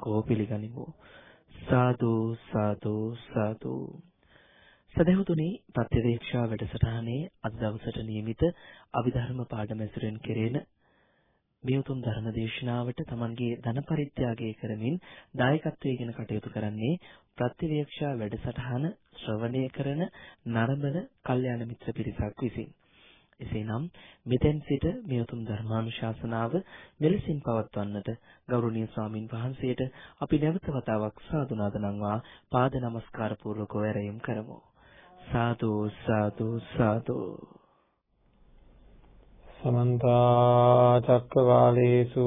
নমස්කාර පූර්වකව පිළිගනිමු. සාදු සාදු සාදු සදහතුනේ ප්‍රතිවේක්ෂා වැඩසටහනේ අද දවසට නියමිත අභිධර්ම පාඩම ඇසුරෙන් කෙරෙන මේ උතුම් ධර්ම දේශනාවට Tamanගේ ධන පරිත්‍යාගය කරමින් දායකත්වයෙන් කටයුතු කරන්නේ ප්‍රතිවේක්ෂා වැඩසටහන ශ්‍රවණය කරන නරඹන කල්යාණ මිත්‍ර පිරිසක් විසින්. එසේනම් මෙතෙන් සිට මේ උතුම් ධර්මානුශාසනාව මෙලෙසින් පවත්වන්නට ගෞරවනීය ස්වාමින් වහන්සේට අපි නැවත වතාවක් සාදුනාද නම්වා පාද නමස්කාර පූර්වකව ඇරයුම් කරමු. සාදු සාදු සාදු සමන්ත චක්කවාලේසු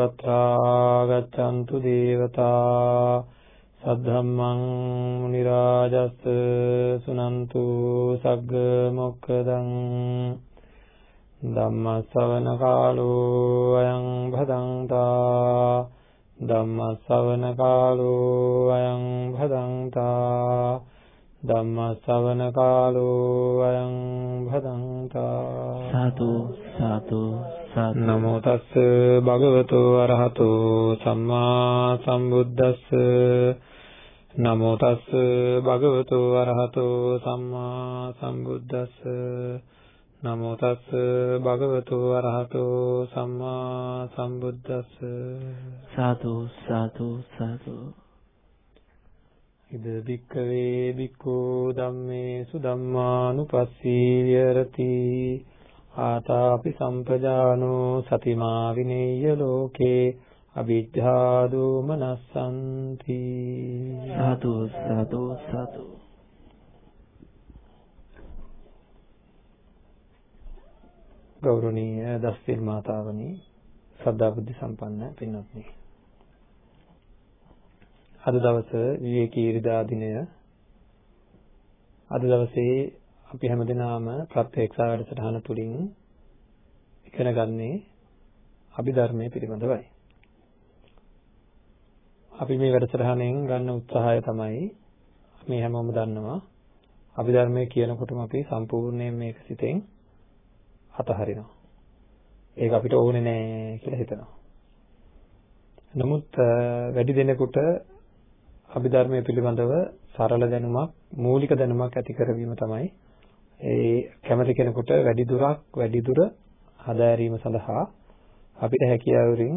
අත්‍රා ගච්ඡන්තු දේවතා සද්ධම්මං මුනි රාජස් සුනන්තු සග්ග මොක්කදං ධම්ම ශ්‍රවණ කාලෝ අයං භදංතා ධම්ම ශ්‍රවණ කාලෝ අයං භදංතා ධම්ම ශ්‍රවණ කාලෝ අයං භදංතා සාදු සාදු නමෝ තස්ස භගවතු අරහතෝ සම්මා සම්බුද්දස්ස නමෝ තස්ස භගවතු අරහතෝ සම්මා සම්බුද්දස්ස. නමෝ තස්ස භගවතු අරහතෝ සම්මා සම්බුද්දස්ස. සාදු සාදු සාදු. ඉද බික්කවේ බික්කෝ ධම්මේසු ධම්මානුපස්සී විහෙරති ආතාපි සම්පජානෝ සතිමා විනේය ලෝකේ අවිජ්ජා දෝමනස්සන්ති සාදු සාදු සාදු ගෞරවනීය දස්සිල් මාතාවනි සද්ධා බුද්ධ සම්පන්න පින්වත්නි. අද දවස විවේකී ඉරිදා දිනය. අද දවසේ අපි හැමදෙනාම ප්‍රත්‍යක්ෂා වැඩසටහන තුලින් ඉගෙන ගන්නේ අභිධර්මයේ පිළිබඳවයි. අපි මේ වැඩසටහනෙන් ගන්න උත්සාහය තමයි මේ හැමෝම දන්නවා අභිධර්මයේ කියනකොටම අපි සම්පූර්ණයෙන් මේක සිතෙන් අතහරිනවා. ඒක අපිට ඕනේ නෑ කියලා හිතනවා. නමුත් වැඩි දෙනෙකුට අභිධර්මයේ පිළිබඳව සරල දැනුමක් මූලික දැනුමක් ඇති කරවීම තමයි ඒ කැමති කෙනෙකුට වැඩි දුරක් වැඩි දුර හදාරීම සඳහා අපිට හැකියාවරින්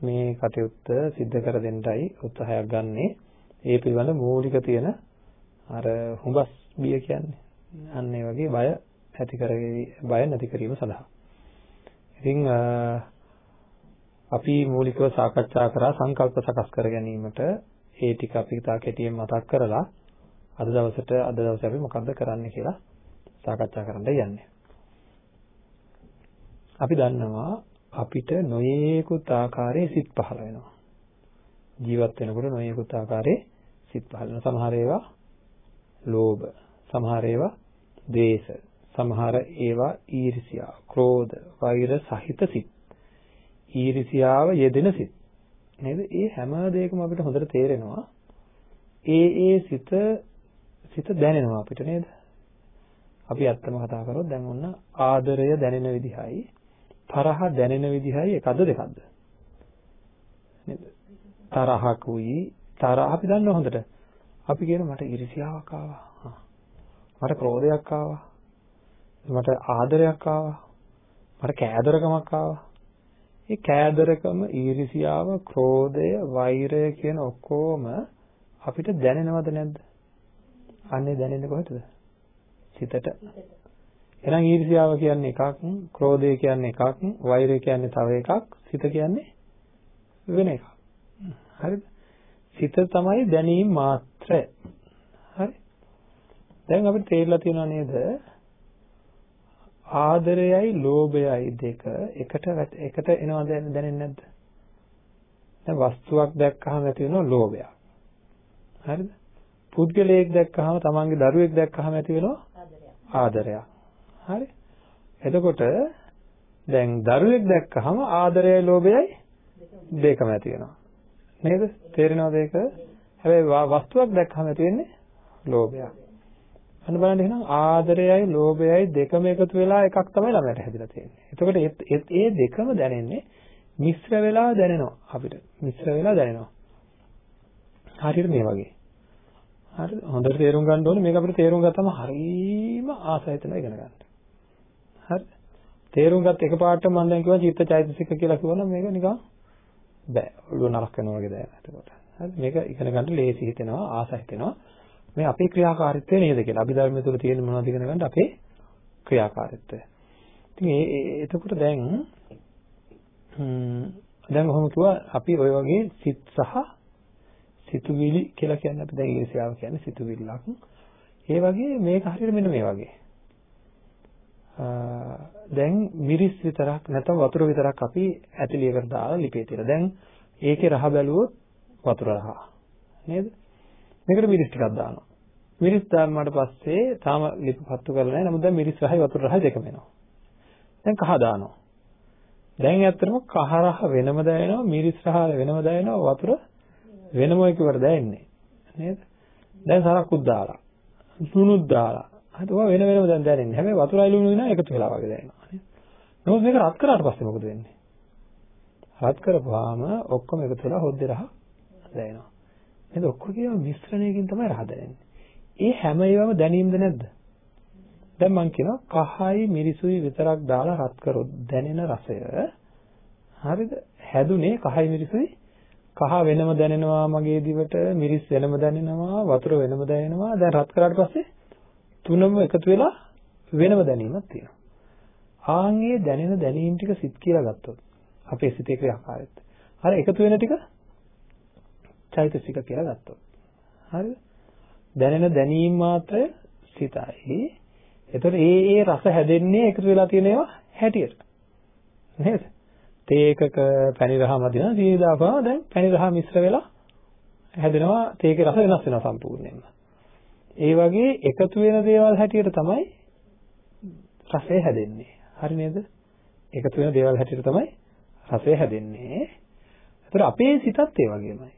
මේ කටයුත්ත සිද්ධ කර දෙන්නයි උත්සාහයක් ගන්නෙ. ඒ පිළිබඳ මූලික තියෙන අර හුඹස් බිය කියන්නේ අන්න ඒ වගේ බය ඇති කර බය නැති කිරීම සඳහා. ඉතින් අපි මූලිකව සාකච්ඡා කරා සංකල්ප සකස් කර ගැනීමට ඒ ටික අපි තා කෙටියෙන් මතක් කරලා අද දවසට අද දවසේ අපි මොකද්ද කරන්න කියලා සාකච්ඡා කරන්න යන්නේ. අපි දන්නවා අපිට නොයේකුත් ආකාරයේ සිත් පහළ වෙනවා. ජීවත් වෙනකොට නොයේකුත් ආකාරයේ සිත් පහළ වෙනවා. සමහර ඒවා ලෝභ, සමහර ඒවා ද්වේෂ, සමහර ඒවා ඊර්ෂ්‍යා, ක්‍රෝධ, වෛර සහිත සිත්. ඊර්ෂ්‍යාව යෙදෙන සිත්. නේද? ඒ හැම දෙයකම අපිට හොඳට තේරෙනවා. ඒ ඒ සිත සිත දැනෙනවා අපිට නේද? අපි ඇත්තම කතා කරොත් දැන් ඔන්න ආදරය දැනෙන විදිහයි තරහ දැනෙන විදිහයි එකද දෙකක්ද? නේද? තරහකුයි තරහ අපි දන්නවා හොඳට. අපි කියන මට ඉරිසියාවක් ආවා. මට ක්‍රෝධයක් ආවා. මට ආදරයක් ආවා. මට කෑදරකමක් ආවා. මේ කෑදරකම, ඊර්ෂියාව, ක්‍රෝධය, වෛරය කියන ඔක්කොම අපිට දැනෙනවද නැද්ද? අන්නේ දැනෙන්නේ කොහෙටද? සිතට. එහෙනම් ඊර්ෂියාව කියන්නේ එකක්, ක්‍රෝධය කියන්නේ එකක්, වෛරය කියන්නේ තව එකක්, සිත කියන්නේ වෙන එකක්. හරිද? සිත තමයි දැනීම මාත්‍රය. හරි? දැන් අපිට තේරලා තියෙනව නේද? ආදරයයි ලෝභයයි දෙක එකට එකට එනවා දැනෙන්නේ නැද්ද? දැන් වස්තුවක් දැක්කහම ඇති වෙනවා ලෝභයක්. හරිද? පුද්ගලයෙක් දැක්කහම තමන්ගේ දරුවෙක් දැක්කහම ඇති වෙනවා ආදරයක්. හරි? එතකොට දැන් දරුවෙක් දැක්කහම ආදරයයි ලෝභයයි දෙකම ඇති වෙනවා. නේද? තේරෙනවද ඒක? හැබැයි වස්තුවක් දැක්කම ඇති වෙන්නේ ලෝභයක්. අන්න බලන්න එහෙනම් ආදරයයි ලෝභයයි දෙකම එකතු වෙලා එකක් තමයි ළමයට හැදිලා තියෙන්නේ. එතකොට ඒ දෙකම දැනෙන්නේ මිශ්‍ර වෙලා දැනෙනවා අපිට. මිශ්‍ර වෙලා දැනෙනවා. හරියට මේ වගේ. හරිද? හොඳට තේරුම් ගන්න ඕනේ මේක අපිට තේරුම් ගත්තම හරීම ආසයිතන ඉගෙන ගන්න. හරිද? තේරුම් ගත්ත එකපාරට මම දැන් කිව්වා චිත්තචෛතසික කියලා කිව්වනම් මේක නිකන් බෑ. ඔළුව නරක වෙනවා වගේ දැනෙනවා එතකොට. හරි මේක ඉගෙන ගන්න ලේසි හිතෙනවා ආස හිතෙනවා. මේ අපේ ක්‍රියාකාරීත්වය නේද කියලා. අභිධර්මයේ තුල තියෙන මොනවද ඉගෙන ගන්න අපේ ක්‍රියාකාරීත්වය. ඉතින් ඒ එතකොට දැන් දැන් කොහොම කිව්වා අපි ওই වගේ සිත් සහ සිතුවිලි කියලා කියන්නේ අපි දැන් ඉංග්‍රීසියාව කියන්නේ සිතුවිල්ලක්. ඒ වගේ මේක හරියට මෙන්න මේ වගේ. දැන් මිරිස් විතරක් නැත්නම් වතුර විතරක් අපි ඇතිලියකට දාලා ලිපේ තියලා. දැන් ඒකේ රහ බැලුවොත් වතුර රහ. නේද? මේකට මිරිස් ටිකක් දානවා. මිරිස් දාන්නාට පස්සේ තාම ලිප පත්තු කරලා නැහැ. නමුත් දැන් මිරිස් රහයි වතුර රහයි දෙකම එනවා. දැන් කහ දානවා. දැන් ඇත්තටම කහ රහ වෙනම දැනෙනවා, මිරිස් රහ වෙනම දැනෙනවා, වතුර වෙනම එකකට දැනෙන්නේ. නේද? දැන් සරක්කුත් දාලා. සුණුත් දාලා. හරි ඔය වෙන වෙනම දැන් දැනෙන්නේ. හැබැයි වතුරයි ලුණු විනා එකතු වෙලා වගේ දැනෙනවා. නේද? නමුත් මේක රත් කරාට පස්සේ මොකද වෙන්නේ? රත් කරපුවාම ඔක්කොම එකතු වෙලා හොද්දේ රහ දැනෙනවා. නේද? ඔක්කොම කියන මිශ්‍රණයකින් තමයි රහ දැනෙන්නේ. ඒ හැම ඒවාම දැනීමද නැද්ද? දැන් මම කියනවා කහයි මිරිසුයි විතරක් දාලා රත් කරොත් දැනෙන රසය හරිද? හැදුනේ කහයි මිරිසුයි කහ වෙනම දැනෙනවා මගේ දිවට මිරිස් වෙනම දැනෙනවා වතුර වෙනම දැනෙනවා දැන් රත් කරාට පස්සේ තුනම එකතු වෙලා වෙනම දැනීමක් තියෙනවා. ආන්ගේ දැනෙන දැනීම් ටික සිත් කියලා ගත්තොත් අපේ සිතේ ක්‍රියාකාරීත්වය. හරි එකතු වෙන ටික චෛතසික කියලා ගත්තොත්. හරිද? දැනෙන දැනීම් මාත්‍රය සිතයි. එතකොට ඒ ඒ රස හැදෙන්නේ එකතු වෙලා තියෙන ඒවා හැටියට. නේද? තේකක පැණි රහ මදිනවා සීනි දාපුවම දැන් පැණි රහ මිශ්‍ර වෙලා හැදෙනවා තේකේ රස වෙනස් වෙනවා සම්පූර්ණයෙන්ම. ඒ වගේ එකතු වෙන දේවල් හැටියට තමයි රසය හැදෙන්නේ. හරි නේද? එකතු වෙන දේවල් හැටියට තමයි රසය හැදෙන්නේ. ඒතර අපේ සිතත් ඒ වගේමයි.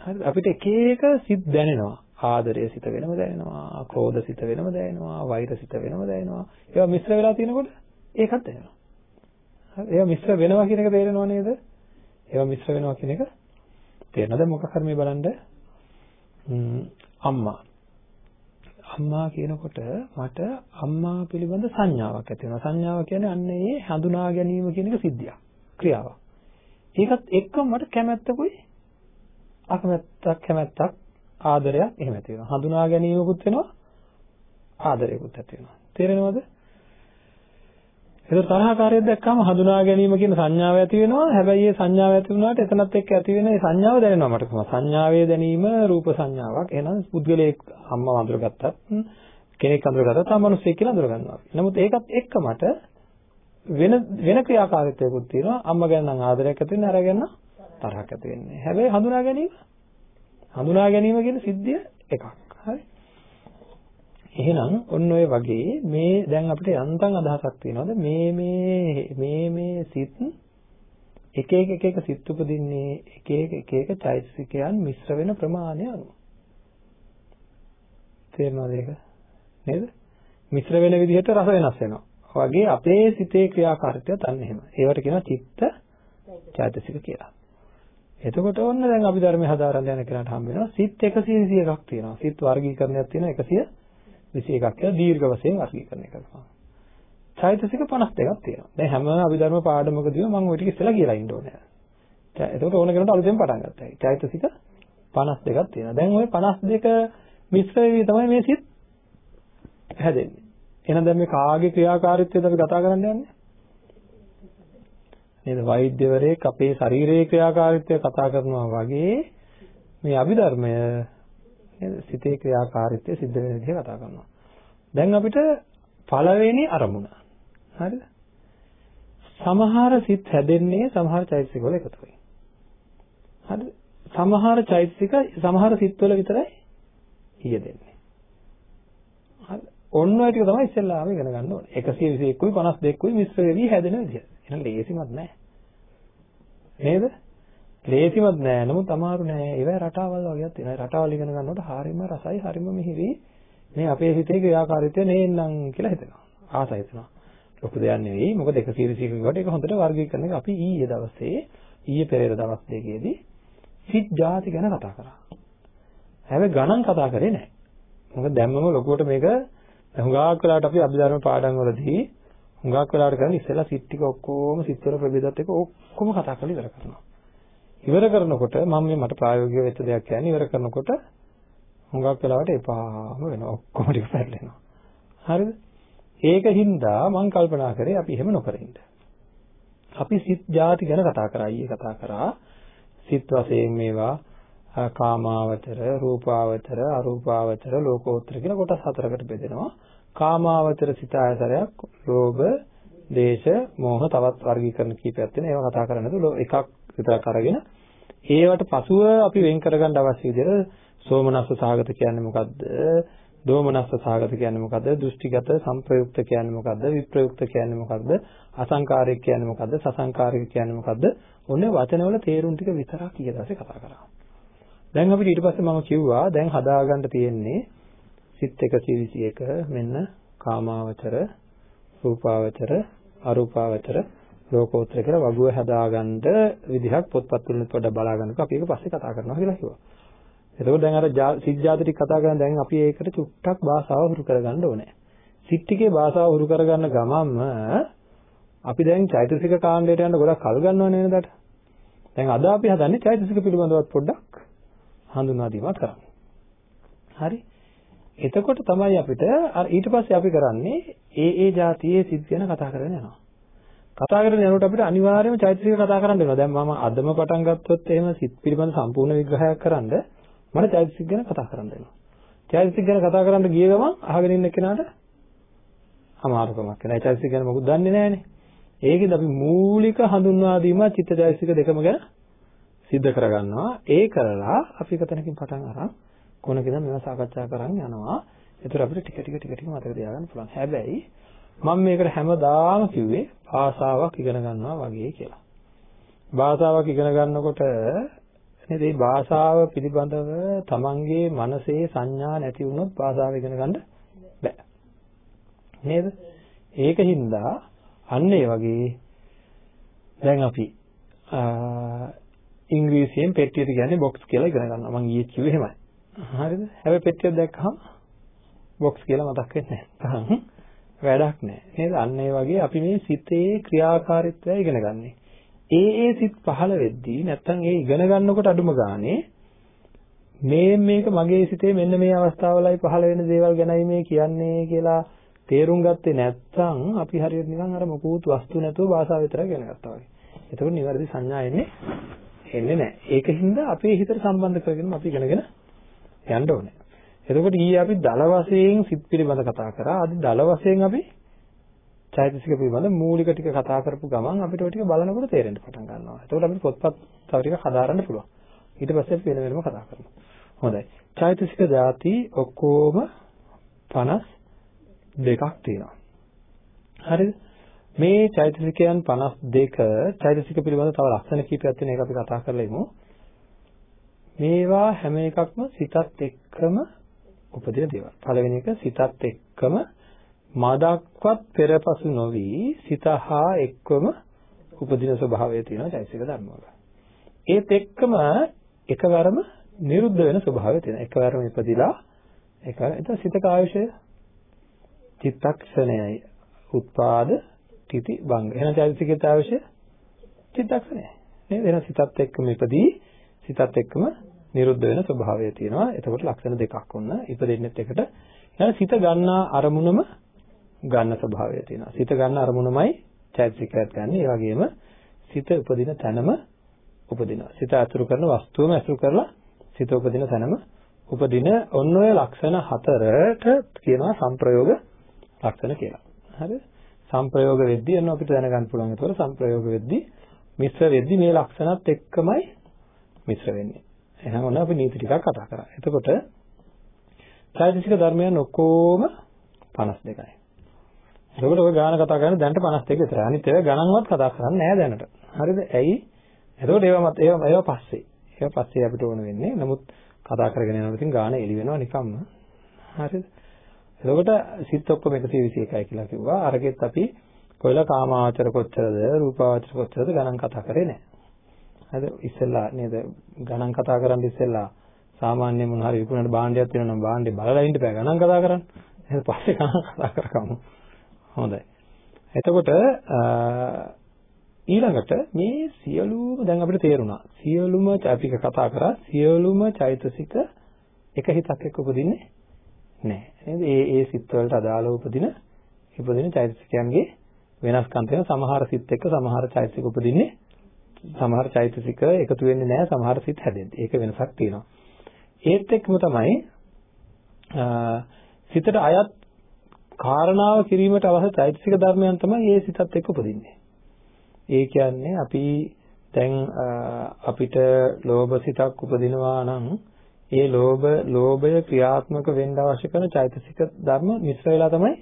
හරිද? අපිට එක එක සිත් දැනෙනවා. ආදරය සිත වෙනම දැනෙනවා, ක්‍රෝධ සිත වෙනම දැනෙනවා, වෛර සිත වෙනම දැනෙනවා. ඒවා මිශ්‍ර වෙලා තියෙනකොට ඒකත් දැනෙනවා. හරි? ඒවා මිශ්‍ර වෙනවා කියන එක තේරෙනව නේද? ඒවා මිශ්‍ර වෙනවා කියන එක තේරෙනවද? මොකක් හරි මේ බලන්න අම්මා අම්මා කියනකොට මට අම්මා පිළිබඳ සංඥාවක් ඇති වෙනවා. සංඥාව කියන්නේ අන්න ඒ හඳුනා ගැනීම කියන එක සිද්ධියක්, ක්‍රියාවක්. ඒකත් එක්කම මට කැමැත්තකුයි අකමැත්තක් කැමැත්තක් ආදරයක් එහෙම ඇති වෙනවා. හඳුනා ගැනීමකුත් වෙනවා ආදරයකුත් ඇති වෙනවා. තේරෙනවද? ඒක තරහකාරයක් දැක්කම හඳුනා ගැනීම කියන සංඥාව ඇති වෙනවා. හැබැයි ඒ සංඥාව ඇති වුණාට එතනත් එක්ක ඇති වෙන ඒ සංඥාව දැනෙනවා මට කොහොමද? සංඥාවේ දැනීම රූප සංඥාවක්. එහෙනම් පුද්ගලයෙක් අම්මා අඳුරගත්තත් කෙනෙක් අඳුරගත්තත් ආ මිනිස්සෙක් කියලා අඳුරගන්නවා. නමුත් ඒකත් එක්ක මට වෙන වෙන ක්‍රියාකාරීත්වයකුත් තියෙනවා. අම්මා ගැන නම් ආදරයක් ඇති වෙන්නේ අර ගැන තරහක් ඇති වෙන්නේ. හැබැයි හඳුනා ගැනීම හඳුනා ගැනීම කියන සිද්ධිය එකක්. හරි? එහෙනම් ඔන්න ඔය වගේ මේ දැන් අපිට යන්තම් අදහසක් තියෙනවද? මේ මේ මේ මේ සිත් එක එක එක එක සිත් උපදින්නේ එක එක එක එක චෛතසිකයන් මිශ්‍ර වෙන ප්‍රමාණය අනුව. තේරෙනවද ඒක? නේද? මිශ්‍ර වෙන විදිහට රස වෙනස් වෙනවා. වගේ අපේ සිතේ ක්‍රියාකාරීත්වයත් අන්න එහෙම. ඒවට කියනවා චිත්ත චෛතසික කියලා. එතකොට ඔන්න දැන් අපි ධර්මයේ හදාරන්න යන කෙනාට හම්බ වෙනවා සිත් 121ක් තියෙනවා. සිත් වර්ගීකරණයක් තියෙනවා 100 21ක් කියලා දීර්ඝ වශයෙන් වර්ගීකරණය කරනවා. චෛතසික 52ක් තියෙනවා. දැන් හැම අභිධර්ම පාඩමකදීම මම ওই ටික ඉස්සෙල්ලා කියලා ඉන්න ඕනේ. එතකොට ඕන කෙනෙකුට අලුතෙන් පටන් ගත්තා. චෛතසික 52ක් තියෙනවා. දැන් ওই 52 මිශ්‍ර වෙවි තමයි මේ සිත් හැදෙන්නේ. එහෙනම් දැන් මේ කාගේ ක්‍රියාකාරීත්වයද අපි කතා කරන්න යන්නේ? නේද? වෛද්‍යවරයෙක් අපේ ශරීරයේ ක්‍රියාකාරීත්වය කතා කරනවා වගේ මේ අභිධර්මය නේද? සිතේ ක්‍රියාකාරීත්වය සිද්ධ වෙන විදිහ කතා කරනවා. දැන් අපිට පළවෙනි අරමුණ. හරිද? සමහර සිත් හැදෙන්නේ සමහර චෛතසික වල එකතු වෙයි. හරිද? සමහර චෛතසික සමහර සිත්වල විතරයි ඊයෙදෙන්නේ. හරි. ඔන්න ඔය ටික තමයි ඉස්සෙල්ලාම ඉගෙන ගන්න ඕනේ. 121කුයි 52කුයි මිශ්‍ර වෙවි හැදෙන විදිහ. එහෙනම් ලේසිමත් නෑ. නේද? ලේසිමත් නෑ. නමුත් අමාරු නෑ. ඒවයි රටාවල් වගේක් තියෙනවා. රටාවල් ඉගෙන ගන්නකොට හරිම රසයි, හරිම මිහිරි. මේ අපේ හිතේ ක්‍රියාකාරීත්වය නේන්නම් කියලා හිතෙනවා. ආසයි හිතෙනවා. ලොකු දෙයක් නෙවෙයි. මොකද එක සීරීසියක කොට ඒක හොඳට වර්ගීකරන එක අපි ඊයේ දවසේ ඊයේ පෙරේද දවස් දෙකේදී සිත් ಜಾති ගැන කතා කරා. හැබැයි ගණන් කතා කරේ නෑ. මොකද දැම්මම ලොකුවට මේක හුඟක් වෙලාවට අපි අභිධර්ම පාඩම් වලදී හුඟක් වෙලාවට කරන්නේ ඉස්සෙල්ලා සිත් ටික ඔක්කොම සිත් වල ප්‍රභේදات එක ඔක්කොම කතා කරලා ඉවර කරනවා. ඉවර කරනකොට මම මේ මට ප්‍රායෝගිකව වෙච්ච දෙයක් කියන්නේ ඉවර කරනකොට හුඟක් වෙලාවට එපාම වෙනවා. ඔක්කොම ටික පැටලෙනවා. හරිද? ඒකින්දා මම කල්පනා කරේ අපි එහෙම නොකර ඉන්න. අපි සිත් ಜಾති ගැන කතා කරා ඊයේ කතා කරා. සිත් වශයෙන් මේවා කාමාවචර, රූපාවචර, අරූපාවචර, ලෝකෝත්තර කියලා කොටස් හතරකට බෙදෙනවා. කාමාවචර සිත ආයතරයක්, ලෝභ, දේශ, මෝහ තවත් වර්ගීකරණ කීපයක් තියෙනවා. ඒවා කතා කරන්නේ නැතුව එකක් විතරක් අරගෙන ඒවට පසුව අපි වෙන් කරගන්න අවශ්‍ය විදිහට සෝමනස්ස සාගත කියන්නේ මොකද්ද? දෝමනස්ස සාගත කියන්නේ මොකද්ද? දෘෂ්ටිගත සංප්‍රයුක්ත කියන්නේ මොකද්ද? විප්‍රයුක්ත කියන්නේ මොකද්ද? අසංකාරික කියන්නේ මොකද්ද? සසංකාරික කියන්නේ මොකද්ද? ඔන්න වචනවල තේරුම් ටික විතරක් ඊට පස්සේ කතා කරා. දැන් අපිට ඊට පස්සේ මම කිව්වා දැන් හදාගන්න තියෙන්නේ සිත් 121 මෙන්න කාමාවචර, රූපාවචර, අරූපාවචර, ලෝකෝත්තර කියලා වගුව හදාගන්න විදිහක් පොත්පත් වලින් පොඩ්ඩක් බලා ගන්නකෝ අපි ඒක පස්සේ කතා කරනවා කියලා කිව්වා. එතකොට දැන් අර සිත් ජාති ටික කතා කරන දැන් අපි ඒකට චුට්ටක් භාෂාව හුරු කරගන්න ඕනේ. සිත් ටිකේ භාෂාව හුරු කරගන්න ගමන්ම අපි දැන් චෛතසික කාණ්ඩයට යන්න ගොඩක් කල් ගන්නවනේ නේද? දැන් අද අපි හදන්නේ චෛතසික පිළිබඳවත් පොඩ්ඩක් හඳුන්වා දීමක් කරන්න. හරි? එතකොට තමයි අපිට අර ඊට පස්සේ අපි කරන්නේ ඒ ඒ જાතියේ සිත් ගැන කතා කරගෙන යනවා. කතා කරගෙන යනකොට අපිට අනිවාර්යයෙන්ම චෛතසික කතා කරන්න වෙනවා. දැන් මම අදම පටන් ගත්තොත් එහෙම සිත් පිළිබඳ සම්පූර්ණ විග්‍රහයක් කරන්න මට චෛතසික ගැන කතා කරන්න වෙනවා. චෛතසික ගැන කතා කරන්න ගිය ගමන් අහගෙන ඉන්න කෙනාට අමාරුකමක් වෙනවා. චෛතසික ගැන මොකුත් දන්නේ නැහනේ. ඒකෙද අපි මූලික හඳුන්වා දීම චිත්තචෛතසික දෙකම ගැන සිද්ධ කරගන්නවා. ඒ කරලා අපි එකතැනකින් පටන් අරන් කොනකද මේවා සාකච්ඡා කරන් යනවා. ඒතර අපිට ටික ටික ටික ටික මතක තියාගන්න පුළුවන්. හැබැයි මම මේකට හැමදාම කිව්වේ භාෂාවක් ඉගෙන ගන්නවා වගේ කියලා. භාෂාවක් ඉගෙන ගන්නකොට නේද මේ භාෂාව පිළිබඳව තමන්ගේ මනසේ සංඥා නැති වුණොත් භාෂාව ඉගෙන ගන්න බෑ නේද ඒකින්ද අන්න ඒ වගේ දැන් අපි ඉංග්‍රීසියෙන් පෙට්ටියට කියන්නේ බොක්ස් කියලා ඉගෙන ගන්නවා මම ඊයේ කිව්වේ එහෙමයි හරිද? හැබැයි පෙට්ටියක් දැක්කහම බොක්ස් කියලා මතක් වෙන්නේ නැහැ. වැඩක් නැහැ. නේද? අන්න ඒ වගේ අපි මේ සිතේ ක්‍රියාකාරීත්වය ඉගෙන ගන්නේ. ඒ ඒ සිත් පහළ වෙද්දී නැත්තම් ඒ ඉගෙන ගන්නකොට අඩුම ගානේ මේ මේක මගේ සිතේ මෙන්න මේ අවස්ථාවලයි පහළ වෙන දේවල් ගැනයි මේ කියන්නේ කියලා තේරුම් ගත්තේ නැත්නම් අපි හරියට නිකන් අර මොකුත් වස්තු නැතුව භාෂාව විතරයි ඉගෙන ගත්තා වගේ. එතකොට නිවැරදි සංඥා එන්නේ එන්නේ නැහැ. ඒකින්ද අපේ හිතට සම්බන්ධ කරගෙන අපි ඉගෙනගෙන යන්න ඕනේ. එතකොට ඊයේ අපි දල වශයෙන් සිත් පිළිබඳ කතා කරා. අද දල වශයෙන් අපි චෛතසික පිළිබඳ මූලික ටික කතා කරපු ගමන් අපිට ඔය ටික බලනකොට තේරෙන්න පටන් ගන්නවා. එතකොට අපිට පොත්පත් තව ටිකක් හදාරන්න පුළුවන්. ඊට පස්සේ අපි වෙන වෙනම කතා කරමු. හොඳයි. චෛතසික ಜಾති ඔක්කොම 52ක් තියෙනවා. හරිද? මේ චෛතසිකයන් 52 චෛතසික පිළිබඳ තව ලක්ෂණ කීපයක් තියෙන එක අපි කතා කරලා ඉමු. මේවා හැම එකක්ම සිතත් එක්කම උපදින දේවල්. පළවෙනි එක සිතත් එක්කම මදක්වත් පෙරපසු නොවි සිත හා එක්වම උපදින ස්වභාවය තියෙනවා චෛතසික ධර්මවල. ඒත් එක්කම එකවරම නිරුද්ධ වෙන ස්වභාවය තියෙනවා. එකවරම ඉපදිලා එකවර එතන සිතක ආයුෂය චිත්තක්ෂණයයි උත්පාද තితి භංග. එහෙනම් චෛතසිකයේ ආයුෂය චිත්තක්ෂණයයි. නේද? එහෙනම් සිතත් එක්කම ඉපදී සිතත් එක්කම නිරුද්ධ වෙන ස්වභාවය තියෙනවා. එතකොට ලක්ෂණ දෙකක් වුණා. ඉපදෙන්නෙත් එකට. එහෙනම් සිත ගන්නා අරමුණම ගන්න ස්වභාවය තියෙනවා. සිත ගන්න අරමුණමයි චෛතසිකයත් ගන්න. ඒ වගේම සිත උපදින තැනම උපදිනවා. සිත අතුරු කරන වස්තුවම අතුරු කරලා සිත උපදින තැනම උපදින ඔන්න ඔය ලක්ෂණ හතරට කියනවා සංප්‍රයෝග ලක්ෂණ කියලා. හරිද? සංප්‍රයෝග වෙද්දී එන්න අපිට දැනගන්න පුළුවන්. ඒතකොට සංප්‍රයෝග වෙද්දී මිශ්‍ර වෙද්දී මේ ලක්ෂණත් එක්කමයි මිශ්‍ර වෙන්නේ. එහෙනම් ඔන්න අපි නීති ටිකක් කතා කරා. එතකොට චෛතසික ධර්මයන් ඔක්කොම 52යි. එතකොට ඔය ගාන කතා කරන්නේ දැනට 52 විතරයි. අනිත් ඒවා ගණන්වත් කතා කරන්නේ නැහැ දැනට. හරිද? ඇයි? එතකොට ඒවා මත ඒවා ඒවා පස්සේ. ඒවා පස්සේ අපිට ඕන වෙන්නේ. නමුත් කතා කරගෙන යනකොට ඉතින් ගාන එළි වෙනවා නිකම්ම. හරිද? එතකොට සිත් ඔක්කොම 121යි කියලා කිව්වා. අරගෙත් අපි කොයිලා කාමාවචර කොච්චරද, රූපාවචර කොච්චරද ගණන් කතා කරේ නැහැ. හරිද? ඉස්සෙල්ලා නේද ගණන් කතා කරන් ඉස්සෙල්ලා සාමාන්‍ය මොන හරි විකුණන භාණ්ඩයක් තියෙනවා නම් භාණ්ඩේ බලලා ඉන්න බෑ ගණන් කතා කරන්න. එහෙනම් පස්සේ ගණන් කතා කරගමු. හොඳයි. එතකොට ඊළඟට මේ සියලුම දැන් අපිට තේරුණා. සියලුම අපි කතා කරා සියලුම චෛතසික එක හිතක් එක්ක උපදින්නේ නැහැ. නේද? ඒ ඒ සිත් වලට අදාළව උපදින උපදින චෛතසිකයන්ගේ වෙනස්කම් තියෙන සමහර සිත් එක්ක සමහර චෛතසික උපදින්නේ සමහර චෛතසික එකතු වෙන්නේ නැහැ සමහර සිත් හැදෙන්නේ. ඒක වෙනසක් තියෙනවා. ඒත් එක්කම තමයි සිතට අයත් කාරණාව කිරීමට අවශ්‍ය චෛතසික ධර්මයන් තමයි ඒ සිතත් එක්ක උපදින්නේ. ඒ කියන්නේ අපි දැන් අපිට ලෝභ සිතක් උපදිනවා නම් ඒ ලෝභ ලෝභය ක්‍රියාත්මක වෙන්න අවශ්‍ය කරන චෛතසික ධර්ම මිශ්‍ර වෙලා තමයි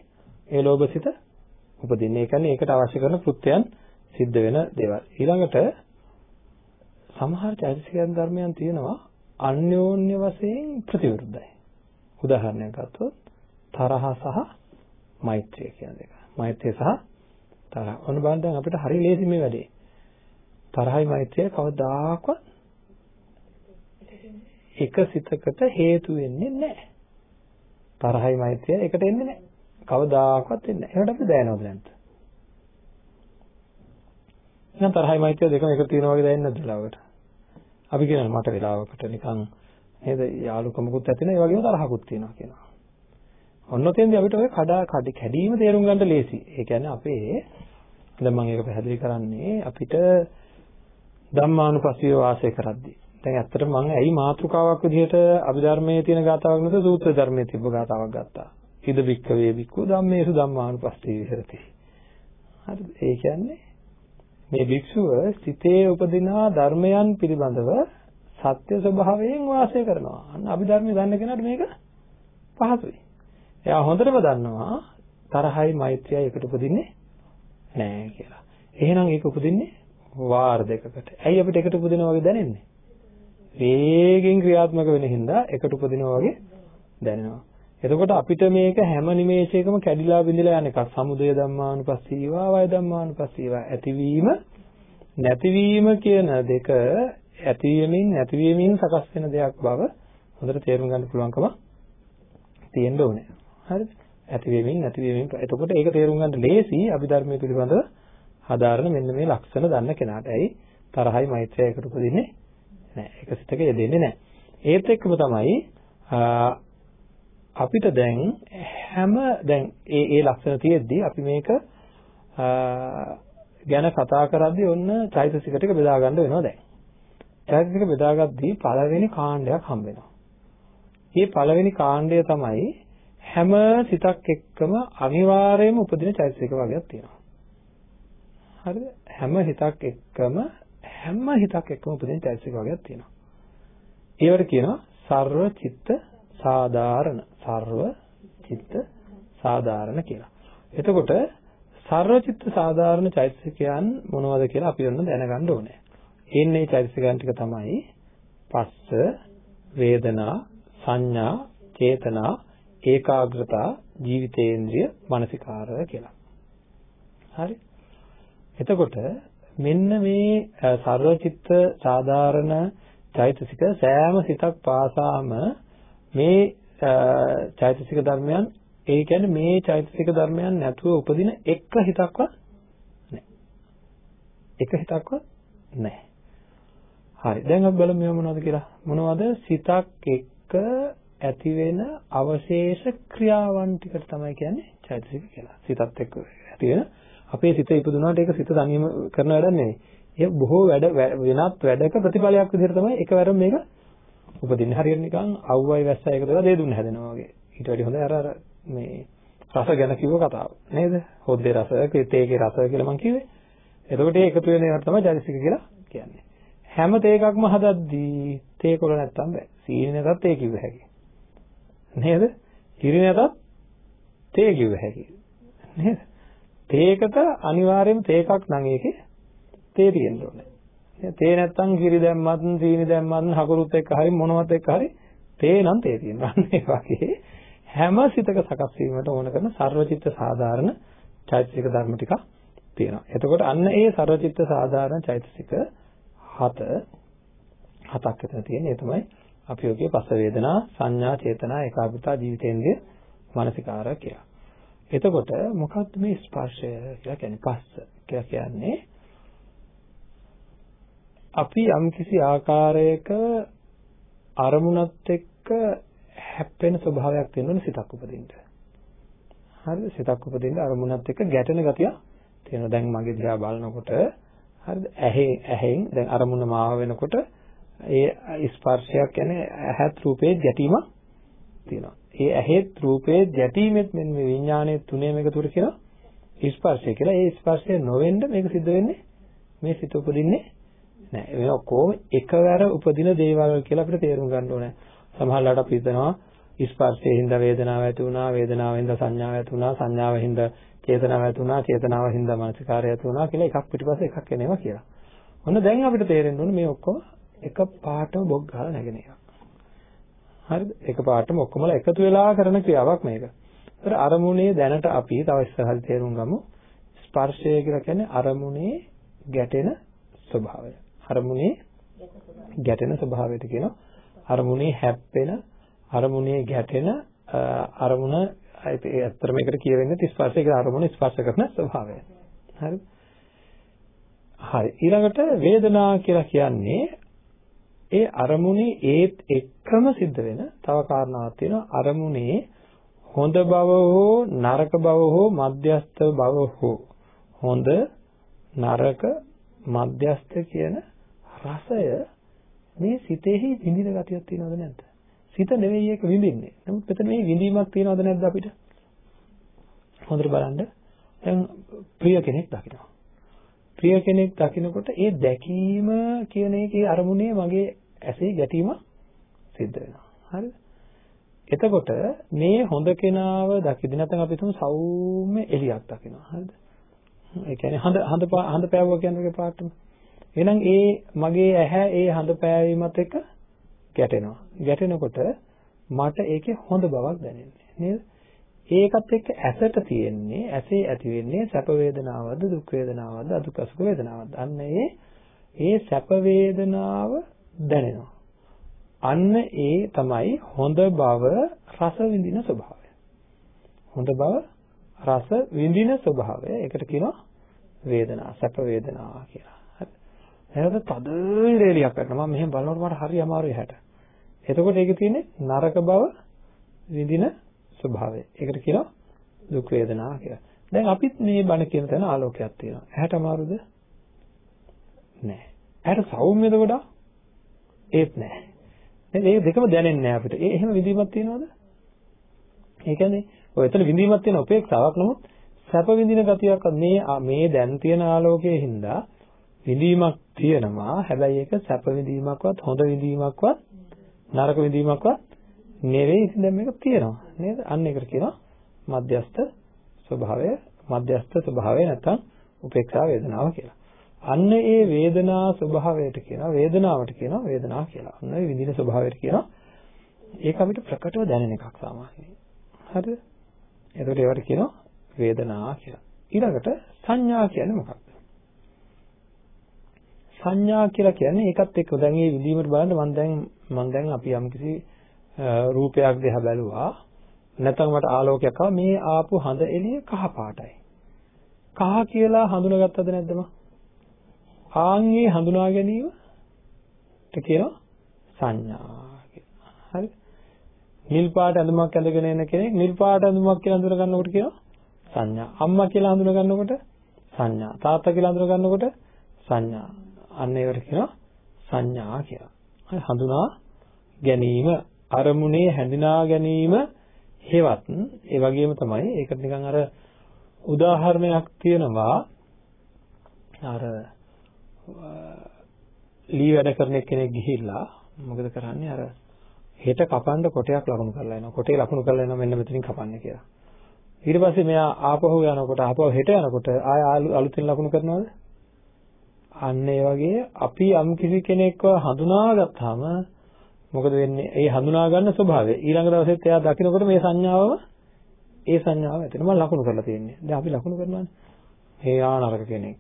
ඒ ලෝභ සිත උපදින්නේ. ඒ කියන්නේ ඒකට අවශ්‍ය කරන කෘත්‍යයන් සිද්ධ වෙන දේවල්. ඊළඟට සමහර චෛතසික ධර්මයන් තියෙනවා අන්‍යෝන්‍ය වශයෙන් ප්‍රතිවිරුද්ධයි. උදාහරණයක් ගත්තොත් තරහ සහ මෛත්‍රිය කියන දෙක. මෛත්‍රිය සහ තරහ. ඔන්න බලන්න දැන් අපිට හරි ලේසි මේ වැඩේ. තරහයි මෛත්‍රිය කවදාකවත් එක සිතකට හේතු වෙන්නේ නැහැ. තරහයි මෛත්‍රිය එකට එන්නේ නැහැ. කවදාකවත් එන්නේ නැහැ. ඒකට අපි දැනනවද නැද්ද? එහෙනම් තරහයි මෛත්‍රිය දෙකම එකට තියෙනවා වගේ දැනෙන්නේ නැද්ද ලාවට? අපි කියනවා මට වෙලාවකට නිකන් නේද යාළුකමකුත් ඇති නැහැ ඒ වගේම තරහකුත් තියෙනවා කියනවා. ඔන්න ඔතෙන්දී අපිට ඔය කඩා කඩ කැඩීම තේරුම් ගන්න ලේසි. ඒ කියන්නේ අපේ දැන් මම ඒක පැහැදිලි කරන්නේ අපිට ධම්මානුපස්සීව වාසය කරද්දී. දැන් ඇත්තටම මම ඇයි මාතෘකාවක් විදිහට අභිධර්මයේ තියෙන ගාතාවක් නැතුව සූත්‍ර ධර්මයේ තිබ්බ ගාතාවක් ගත්තා. ඉද බික්ක වේ බික්කු ධම්මේසු ධම්මානුපස්සී විහෙරති. හරිද? ඒ කියන්නේ මේ භික්ෂුව සිතේ උපදිනා ධර්මයන් පිළිබඳව සත්‍ය ස්වභාවයෙන් වාසය කරනවා. අන්න අභිධර්මයේ දන්න කෙනාට මේක පහසුයි. එයා හොඳටම දන්නවා තරහයි මෛත්‍රියයි එකට උපදින්නේ නැහැ කියලා. එහෙනම් ඒක උපදින්නේ වාර දෙකකට. ඇයි අපිට එකට උපදිනවා වගේ දැනෙන්නේ? වේගෙන් ක්‍රියාත්මක වෙන හින්දා එකට උපදිනවා වගේ දැනෙනවා. එතකොට අපිට මේක හැම නිමේෂයකම කැඩිලා බිඳලා යන එකක්. සමුදය ධම්මානුපස්සීවා වය ධම්මානුපස්සීවා ඇතිවීම නැතිවීම කියන දෙක ඇතිවීමෙන් නැතිවීමෙන් සකස් වෙන දෙයක් බව හොඳට තේරුම් ගන්න පුළුවන්කම තියෙන්න ඕනේ. හරිද? ඇතිවීමෙන් නැතිවීමෙන් එතකොට ඒක තේරුම් ගන්න ලේසි අභිධර්මයේ පිළිබඳව හදාරන මෙන්න මේ ලක්ෂණ දන්න කෙනාට. ඇයි? තරහයි මෛත්‍රියයි එකට උපදින්නේ නැහැ. එක සිතක යෙදෙන්නේ නැහැ. ඒත් එක්කම තමයි අපිට දැන් හැම දැන් ඒ ඒ ලක්ෂණ තියෙද්දි අපි මේක ගැන කතා කරද්දී ඔන්න චෛතසික ටික බෙදා ගන්න වෙනවා දැන්. චෛතසික බෙදාගද්දී පළවෙනි කාණ්ඩයක් හම්බ වෙනවා. මේ පළවෙනි කාණ්ඩය තමයි හැම සිතක් එක්කම අනිවාර්යයෙන්ම උපදින චෛතසික වර්ගයක් තියෙනවා. හරිද? හැම හිතක් එක්කම හැම හිතක් එක්කම උපදින චෛතසික වර්ගයක් තියෙනවා. ඒවට කියනවා සර්ව චිත්ත සාධාරණ සර්ව චිත්ත සාධාරණ කියලා. එතකොට සර්ව චිත්ත සාධාරණ චෛතසිකයන් මොනවද කියලා අපි ඔන්න දැනගන්න ඕනේ. එන්නේ චෛතසිකයන් ටික තමයි පස්ස වේදනා සංඥා චේතනා ඒකාග්‍රතා ජීවිතේන්ද්‍රිය මානසිකාර කියලා. හරි. එතකොට මෙන්න මේ සර්ව චිත්ත සාධාරණ චෛතසික සෑම සිතක් පාසාම මේ චෛතසික ධර්මයන් ඒ කියන්නේ මේ චෛතසික ධර්මයන් නැතුව උපදින එක හිතක්වත් නැහැ. එක හිතක්වත් නැහැ. හරි. දැන් අපි බලමු මේව මොනවද කියලා. මොනවද? සිතක් එක්ක ඇති වෙන අවශේෂ ක්‍රියාවන් ටිකට තමයි කියන්නේ චෛතසික කියලා. සිතත් එක්ක ඇති වෙන අපේ සිත ඉපදුනාට ඒක සිත තනියම කරන වැඩක් නෙවෙයි. ඒ බොහෝ වැඩ වෙනත් වැඩක ප්‍රතිඵලයක් විදිහට තමයි එකවරම මේක උපදින්නේ හරියට නිකන් අවුවයි වැස්සයි එකතු වෙලා දේ දුන්න හැදෙනවා වගේ. ඊට වැඩි හොඳ අර අර මේ රස ගැන කිව්ව කතාව නේද? හොද්දේ රස, තේකේ රස කියලා මම කිව්වේ. එතකොට ඒ එකතු වෙන ඒවා තමයි චෛතසික කියලා කියන්නේ. හැම තේකක්ම හදද්දී තේකොළ නැත්තම් බෑ. සීනි නැතත් තේ කිව්ව හැකි. නේද? කිරි නැතත් තේ කිව්ව හැකි. නේද? තේකට අනිවාර්යයෙන්ම තේකක් නම් ඒකේ තේ තියෙන්න ඕනේ. තේ නැත්තම් කිරි දැම්මත් සීනි දැම්මත් හකුරුත් එක්ක හරි මොනවත් එක්ක හරි තේ නම් තේ තියෙනවා. ඒ වගේ හැම සිතක සකස් වීමට ඕන කරන ਸਰවචිත්ත සාධාරණ චෛතසික ධර්ම ටිකක් තියෙනවා. එතකොට අන්න ඒ ਸਰවචිත්ත සාධාරණ චෛතසික හත හතක් විතර තියෙන. ඒ තමයි අපි යෝගයේ පස වේදනා, සංඥා, චේතනා, ඒකාග්‍රතාව, ජීවිතේන්ද්‍රිය, මානසිකාර කියලා. එතකොට මොකක්ද මේ ස්පර්ශය කියලා කියන්නේ? පස්ස කියලා කියන්නේ අපි යම්කිසි ආකාරයක අරමුණත් එක්ක හැප්පෙන ස්වභාවයක් තියෙනවනේ සිතක් උපදින්න. හරිද? සිතක් උපදින්න අරමුණත් එක්ක ගැටෙන ගතිය තියෙනවා. දැන් මගේ දිහා බලනකොට හරිද? ඇහි ඇහෙන් දැන් අරමුණ මාව වෙනකොට ඒ ස්පර්ශයක් කියන්නේ ඇහත් රූපේ ගැටීමක් තියෙනවා. ඒ ඇහෙත් රූපේ ගැටීමෙත් මෙන්න මේ විඥානයේ තුනේම එකතුවට කියනවා ස්පර්ශය කියලා. ඒ ස්පර්ශය නොවෙන්න මේක සිද්ධ වෙන්නේ මේ සිත උපදින්නේ නැහැ. මේ ඔක්කොම එකවර උපදින දේවල් කියලා අපිට තේරුම් ගන්න ඕනේ. සමහරවිට අපි හිතනවා ස්පර්ශයෙන් හින්දා වේදනාව ඇති වුණා, වේදනාවෙන් හින්දා සංඥාව ඇති වුණා, සංඥාවෙන් හින්දා චේතනාව ඇති වුණා, චේතනාවෙන් හින්දා මනසිකාරය ඇති වුණා කියලා එකක් පිටිපස්සේ එකක් එනවා කියලා. ඔන්න දැන් අපිට තේරෙන්න ඕනේ මේ ඔක්කොම එක පාටම බොග් ගහලා නැගෙන එක. හරිද? එක පාටම ඔක්කොමලා එකතු වෙලා කරන ක්‍රියාවක් මේක. ඒතර අරමුණේ දැනට අපි තව ඉස්සරහට තේරුම් ගමු. ස්පර්ශය කියලා කියන්නේ අරමුණේ ගැටෙන ස්වභාවය. අරමුණේ ගැටෙන ස්වභාවයට කියනවා. අරමුණේ හැප්පෙන අරමුණේ ගැටෙන අරමුණ ඇත්තට මේකට කියවෙන්නේ ස්පර්ශය කියලා අරමුණ ස්පර්ශ කරන ස්වභාවය. හරිද? හරි. ඊළඟට වේදනා කියලා කියන්නේ ඒ අරමුණේ ඒත් එක්කම සිද්ධ වෙන තව කාරණාවක් තියෙනවා අරමුණේ හොඳ බව හෝ නරක බව හෝ මධ්‍යස්ථ බව හෝ හොඳ නරක මධ්‍යස්ථ කියන රසය මේ සිතෙහි විඳින ගතියක් තියෙනවද නැද්ද? සිත නෙවෙයි ඒක විඳින්නේ. නමුත් මෙතන මේ විඳීමක් තියෙනවද නැද්ද අපිට? හොඳට බලන්න. දැන් ප්‍රිය කෙනෙක් දකිනවා. ප්‍රිය කෙනෙක් දකිනකොට ඒ දැකීම කියන එකේ අරමුණේ මගේ ඇසේ ගැටීම සිද්ධ වෙනවා. හරිද? එතකොට මේ හොඳ කෙනාව දකිද්දි නැත්නම් අපි තුමු සෞම්‍ය එළියක් දකිනවා. හරිද? ඒ කියන්නේ හඳ හඳ හඳ පෑවුවා කියන්නේ පාටම. එහෙනම් ඒ මගේ ඇහැ ඒ හඳ පෑවීමත් එක්ක ගැටෙනවා. ගැටෙනකොට මට ඒකේ හොඳ බවක් දැනෙන්නේ. නේද? ඒකත් එක්ක ඇසට තියෙන්නේ ඇසේ ඇති වෙන්නේ සැප වේදනාවක්ද දුක් වේදනාවක්ද අදුක් අසුඛ වේදනාවක්ද? අන්න ඒ ඒ සැප වේදනාව දැනෙනවා. අන්න ඒ තමයි හොඳ බව රස විඳින ස්වභාවය. හොඳ බව රස විඳින ස්වභාවය. ඒකට කියනවා වේදනා සැප වේදනාව කියලා. හරි එහෙනම් තද ඉරේලියක් කරනවා මම මෙහෙම බලනකොට මට හරි අමාරුයි හැට එතකොට ඒකේ තියෙන්නේ නරක බව විඳින ස්වභාවය. ඒකට කියනවා දුක් වේදනා කියලා. දැන් අපිත් මේ බණ කියන තැන ආලෝකයක් තියෙනවා. ඇහැට අමාරුද? නෑ. ඇහැට සෞම්‍යද ගොඩක්? ඒත් නෑ. නේද? මේ දෙකම දැනෙන්නේ නෑ අපිට. ඒ එහෙම විඳීමක් තියෙනවද? ඒ කියන්නේ ඔය එතන විඳීමක් තියෙන උපේක්ෂාවක් නමුත් සැප විඳින ගතියක් මේ මේ දැන් තියෙන ආලෝකයේ හින්දා විඳීමක් තියෙනවා. හැබැයි ඒක සැප විඳීමක්වත් හොඳ විඳීමක්වත් නරක විඳීමක්වත් නෙවෙයි ඉතින් දැන් මේක තියෙනවා නේද? අන්න ඒකට කියනවා මධ්‍යස්ත ස්වභාවය, මධ්‍යස්ත ස්වභාවය නැත්නම් උපේක්ෂා වේදනාව කියලා. අන්න ඒ වේදනා ස්වභාවයට කියනවා වේදනාවට කියනවා වේදනා කියලා. අන්න ඒ විඳින ස්වභාවයට කියනවා. ඒක අපිට ප්‍රකටව දැනෙන එකක් සාමාන්‍යයෙන්. හරිද? එතකොට ඒවට කියනවා වේදනා කියලා. ඊළඟට සංඥා කියන්නේ මොකක්ද? සංඥා කියලා කියන්නේ ඒකත් එක්ක. දැන් මේ විඳීමට බලන්න මම දැන් මම දැන් අපි යම්කිසි රූපයක් දිහා බැලුවා. නැත්නම් මට ආලෝකයක් ආවා. මේ ආපු හඳ එළිය කහ පාටයි. කහ කියලා හඳුනාගත්තද නැද්ද මම ආන්ගේ හඳුනා ගැනීමට කියනවා සංඥා කියලා. හරි. නිල් පාට ඇඳුමක් ඇඳගෙන එන කෙනෙක් නිල් පාට ඇඳුමක් කියලා හඳුනා ගන්නකොට කියනවා සංඥා. අම්මා කියලා හඳුනා ගන්නකොට සංඥා. තාත්තා කියලා හඳුනා ගන්නකොට සංඥා. අන්න ඒවට කියනවා සංඥා කියලා හරි හඳුනා ගැනීම අරමුණේ හැඳිනා ගැනීම හේවත් ඒ වගේම තමයි ඒකට නිකන් අර උදාහරණයක් තියෙනවා අර ලී වැඩ කරන කෙනෙක් ගිහිල්ලා මොකද කරන්නේ අර හෙට කපන්න කොටයක් ලකුණු කරලා එනවා. කොටේ ලකුණු කරලා එනවා මෙන්න මෙතනින් කපන්න කියලා. ඊට පස්සේ මෙයා ආපහු යනකොට ආපහු හෙට යනකොට ආය අලුතෙන් ලකුණු කරනවද? අන්න ඒ වගේ අපි යම් කිසි කෙනෙක්ව හඳුනාගත්තාම මොකද වෙන්නේ? ඒ හඳුනා ගන්න ස්වභාවය. ඊළඟ දවසෙත් එයා දකින්නකොට මේ සංඥාවම ඒ සංඥාව ඇතිවෙන මම ලකුණු කරලා තියෙන්නේ. දැන් අපි ලකුණු කරනවානේ. මෙයා නරක කෙනෙක්.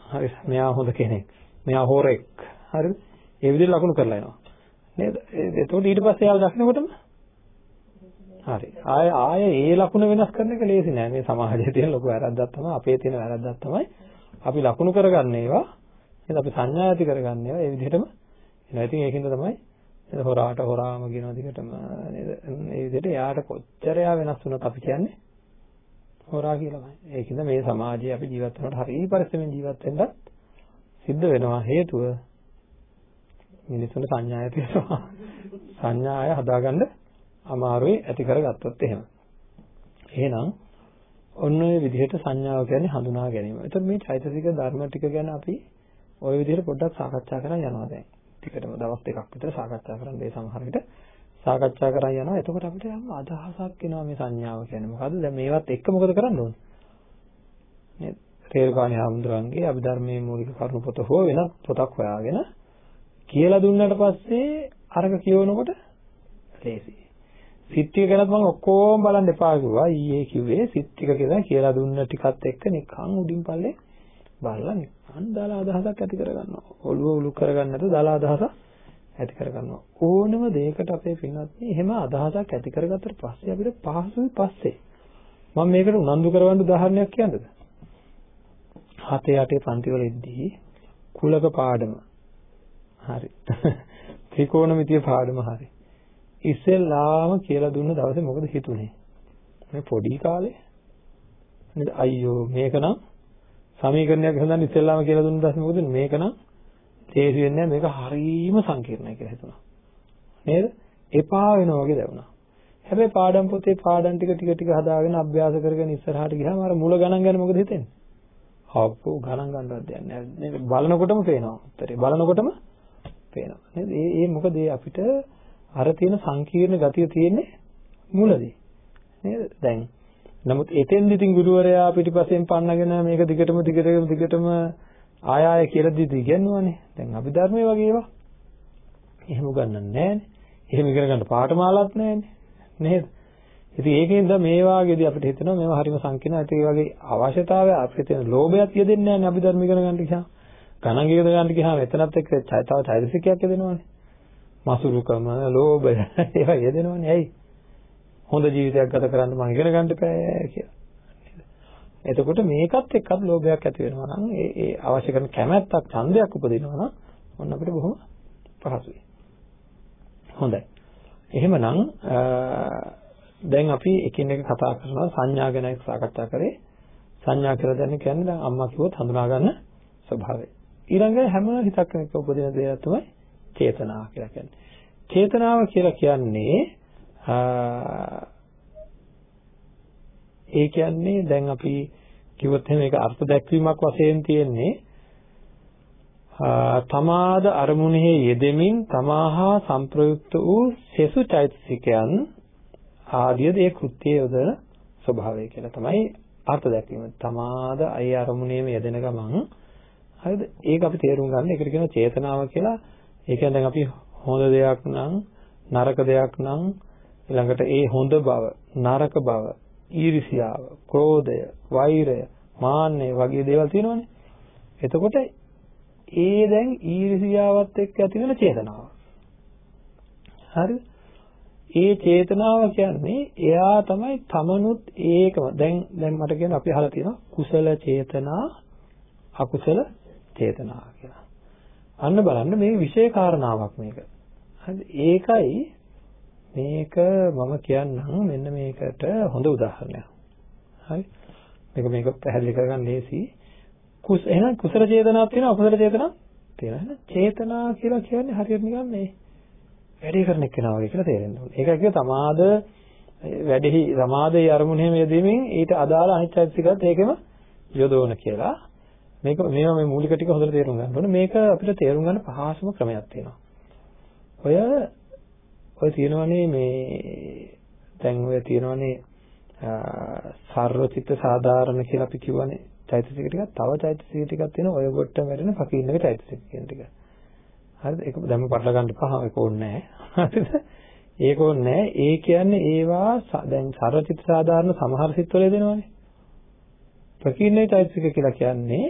හරි. මෙයා හොඳ කෙනෙක්. මෙයා හොරෙක්. හරිද? ඒ විදිහට ලකුණු කරලා එනවා. නේද? එතකොට ඊට පස්සේ යාව දකින්නකොටම හරි. ආය ආය ඒ ලකුණ වෙනස් කරන එක ලේසි නෑ. මේ සමාජයේ තියෙන ලොකු වැරද්දක් තමයි අපේ තියෙන වැරද්දක් තමයි අපි ලකුණු කරගන්න ඒවා නේද? අපි සංඥා ඇති කරගන්න ඒවා ඒ විදිහටම එනවා. ඉතින් ඒකින්ද තමයි නේද හොරාට හොරාම කියනවා දිගටම නේද? ඒ විදිහට යාට කොච්චර යා වෙනස් වුණත් අපි කියන්නේ හොරා කියලාමයි. ඒකින්ද මේ සමාජයේ අපි ජීවත් වෙනකොට හරි පරිස්සමෙන් ජීවත් වෙන්නත් සිද්ධ වෙනවා හේතුව මිනිසුන්ට සංඥාය තියෙනවා. සංඥාය හදාගන්න අමාරුයි ඇති කරගත්තොත් එහෙම. එහෙනම් ඔන්න ඔය විදිහට සංඥාව කියන්නේ හඳුනා ගැනීම. එතකොට මේ චෛතසික ධර්ම ටික ගැන අපි ওই විදිහට පොඩ්ඩක් සාකච්ඡා කරන් යනවා දැන්. ටිකටම දවස් දෙකක් විතර සාකච්ඡා කරන් මේ සමහර විට සාකච්ඡා කරන් යනවා. එතකොට අපිට යම් අදහසක් එනවා මේ සංඥාව කියන්නේ මොකද්ද? දැන් මේවත් එක්ක මොකද කරන්න ඕනේ? නේද? රේරුකාණේ හාමුදුරන්ගේ අභිධර්මයේ මූලික කරුණු පොත හෝ වෙන පොතක් හොයාගෙන කියලා දුන්නාට පස්සේ අරක කියවනකොට ලේසි. සිත් ටික ගැනත් මම ඔක්කොම බලන්න එපා කිව්වා. ඊයේ කිව්වේ සිත් ටික කියලා කියලා දුන්න ටිකත් එක්ක නිකන් උඩින් පල්ලේ බලලා නිකන් දාලා අදහසක් ඇති කරගන්නවා. ඔළුව උලු කරගන්න නැතුව දාලා අදහසක් ඇති කරගන්නවා. ඕනම දෙයකට අපේ පින්වත් එහෙම අදහසක් ඇති කරගත්තට පස්සේ අපිට පහසුයි පස්සේ. මම මේකට උනන්දු කරවන්න උදාහරණයක් කියන්නද? 7 8 පන්ති වල ඉද්දී කුලක පාඩම හරි. ත්‍රිකෝණමිතිය පාඩම හරි. ඉස්සෙල්ලාම කියලා දුන්න දවසේ මොකද හිතුනේ? මේ පොඩි කාලේ නේද අයියෝ මේකනම් සමීකරණයක් හදන්න ඉස්සෙල්ලාම කියලා දුන්න දවසේ මොකද මේකනම් තේසි වෙන්නේ මේක හරීම සංකීර්ණයි කියලා හිතුණා. නේද? එපා වෙනවා වගේ දැනුණා. හැබැයි පාඩම් පොතේ පාඩම් ටික ටික ටික හදාගෙන අභ්‍යාස කරගෙන ඉස්සරහට ගියාම අර මුල ගණන් ගැන මොකද හිතෙන්නේ? හප්පෝ ගණන් ගන්නවත් දෙයක් නැහැ. බලනකොටම පේනවා. උත්තරේ බලනකොටම පේනවා. නේද? ඒ ඒ මොකද අපිට අර තියෙන සංකීර්ණ ගතිය තියෙන්නේ මුලදී. නේද? දැන් නමුත් එතෙන්දි ඉතින් ගුරුවරයා පිටිපස්සෙන් පන්නගෙන මේක දිගටම දිගටම දිගටම ආය ආය කියලා දීදී ඉගෙනුවානේ. දැන් අභිධර්මයේ වගේ ඒවා. එහෙම උගන්වන්නේ නැහැනේ. එහෙම ඉගෙන ගන්න පාඨමාලාවක් නැහැනේ. නේද? ඉතින් ඒකෙන්ද මේ වාගේදී අපිට හිතෙනවා මේවා හරිම සංකීර්ණ. ඒ වගේ අවශ්‍යතාවය අපිට තියෙන ලෝභයත් යෙදෙන්නේ නැහැ නේ අභිධර්ම ඉගෙන ගන්න ගියාම. ගණන් ඉගෙන ගන්න ගියාම එතනත් එක්ක තව චෛතසිකයක් යෙදෙනවානේ. මසුරුකම, ලෝභය ඒවා යෙදෙනවනේ. ඇයි? හොඳ ජීවිතයක් ගත කරන්න මම ඉගෙන ගන්න බෑ කියලා. එතකොට මේකත් එක්කත් ලෝභයක් ඇති වෙනවා නම් ඒ ඒ අවශ්‍ය කරන කැමැත්තක්, ඡන්දයක් උපදිනවා නම් ඔන්න අපිට බොහොම පහසුයි. හොඳයි. එහෙමනම් දැන් අපි එකින් එක කතා කරනවා සංඥා ගැන සාකච්ඡා කරේ. සංඥා කියලා දැන් කියන්නේ දැන් අම්මා කිව්වොත් හඳුනා ගන්න ස්වභාවය. ඊළඟ හැම හිතක් එක්ක උපදින දේ තමයි චේතනාව කියලා කියන්නේ. චේතනාව කියලා කියන්නේ ඒ කියන්නේ දැන් අපි කිව්වොත් එහෙනම් ඒක අර්ථ දැක්වීමක් වශයෙන් තියෙන්නේ තමාද අරමුණෙහි යෙදෙමින් තමාහා සංප්‍රයුක්ත වූ සෙසු චෛතසිකයන් ආදියද ඒ කෘත්‍යයේ යොදන ස්වභාවය කියලා තමයි අර්ථ දැක්වීම. තමාද අය අරමුණේම යෙදෙන ගමන් හරිද? ඒක අපි තේරුම් ගන්න. ඒකට කියනවා චේතනාව කියලා. ඒ කියන්නේ දැන් අපි හොඳ දෙයක් නම් නරක දෙයක් නම් ඊළඟට ඒ හොඳ බව නරක බව ඊර්ෂියාව ක්‍රෝධය වෛරය මාන්නය වගේ දේවල් තියෙනවනේ. එතකොට ඒ දැන් ඊර්ෂියාවත් එක්ක ඇති වෙන චේතනාව. හරිද ඒ චේතනාව කියන්නේ එයා තමයි තමනුත් ඒකම. දැන් දැන් මට කියන අපි අහලා තියෙනවා කුසල චේතනා අකුසල චේතනා කියලා. අන්න බලන්න මේ විශේෂ කාරණාවක් මේක. හරිද? ඒකයි මේක මම කියන්නම් මෙන්න මේකට හොඳ උදාහරණයක්. හරි? මේක මේක පැහැදිලි කරගන්න ලේසි. කුස එහෙනම් කුසල චේතනාවක් තියෙනවා අකුසල චේතනාවක් තියෙනවා. එහෙනම් චේතනා කියලා කියන්නේ හරියට නිකන් මේ වැඩේ කරන එක්කෙනා වගේ කියලා තේරෙන්න ඕනේ. ඒකයි කිය තමාද වැඩෙහි සමාදයේ අරමුණෙම යෙදීමෙන් ඊට අදාළ අනිත් චෛතසිකත් ඒකෙම යොදවන කියලා. මේක මේවා මේ මූලික ටික හොඳට තේරුම් ගන්න ඕනේ. මේක අපිට තේරුම් ගන්න පහසුම ක්‍රමයක් තියෙනවා. ඔය ඔය තියෙනවනේ මේ දැන් ඔය තියෙනවනේ සර්වචිත්ත සාධාරණ කියලා අපි කියවනේ චෛතසික ටිකක් තව චෛතසික ටිකක් තියෙනවා ඔය කොට වැඩෙන පකින්නක චෛතසික කියන ටික. හරිද? ඒක දැන්ම පටල ගන්න පහ ඒක ඕනේ නැහැ. හරිද? ඒක ඕනේ නැහැ. ඒ කියන්නේ ඒවා දැන් සර්වචිත්ත සාධාරණ සමහර සිත්වල දෙනවනේ. ප්‍රකීර්ණේ චෛතසික කියලා කියන්නේ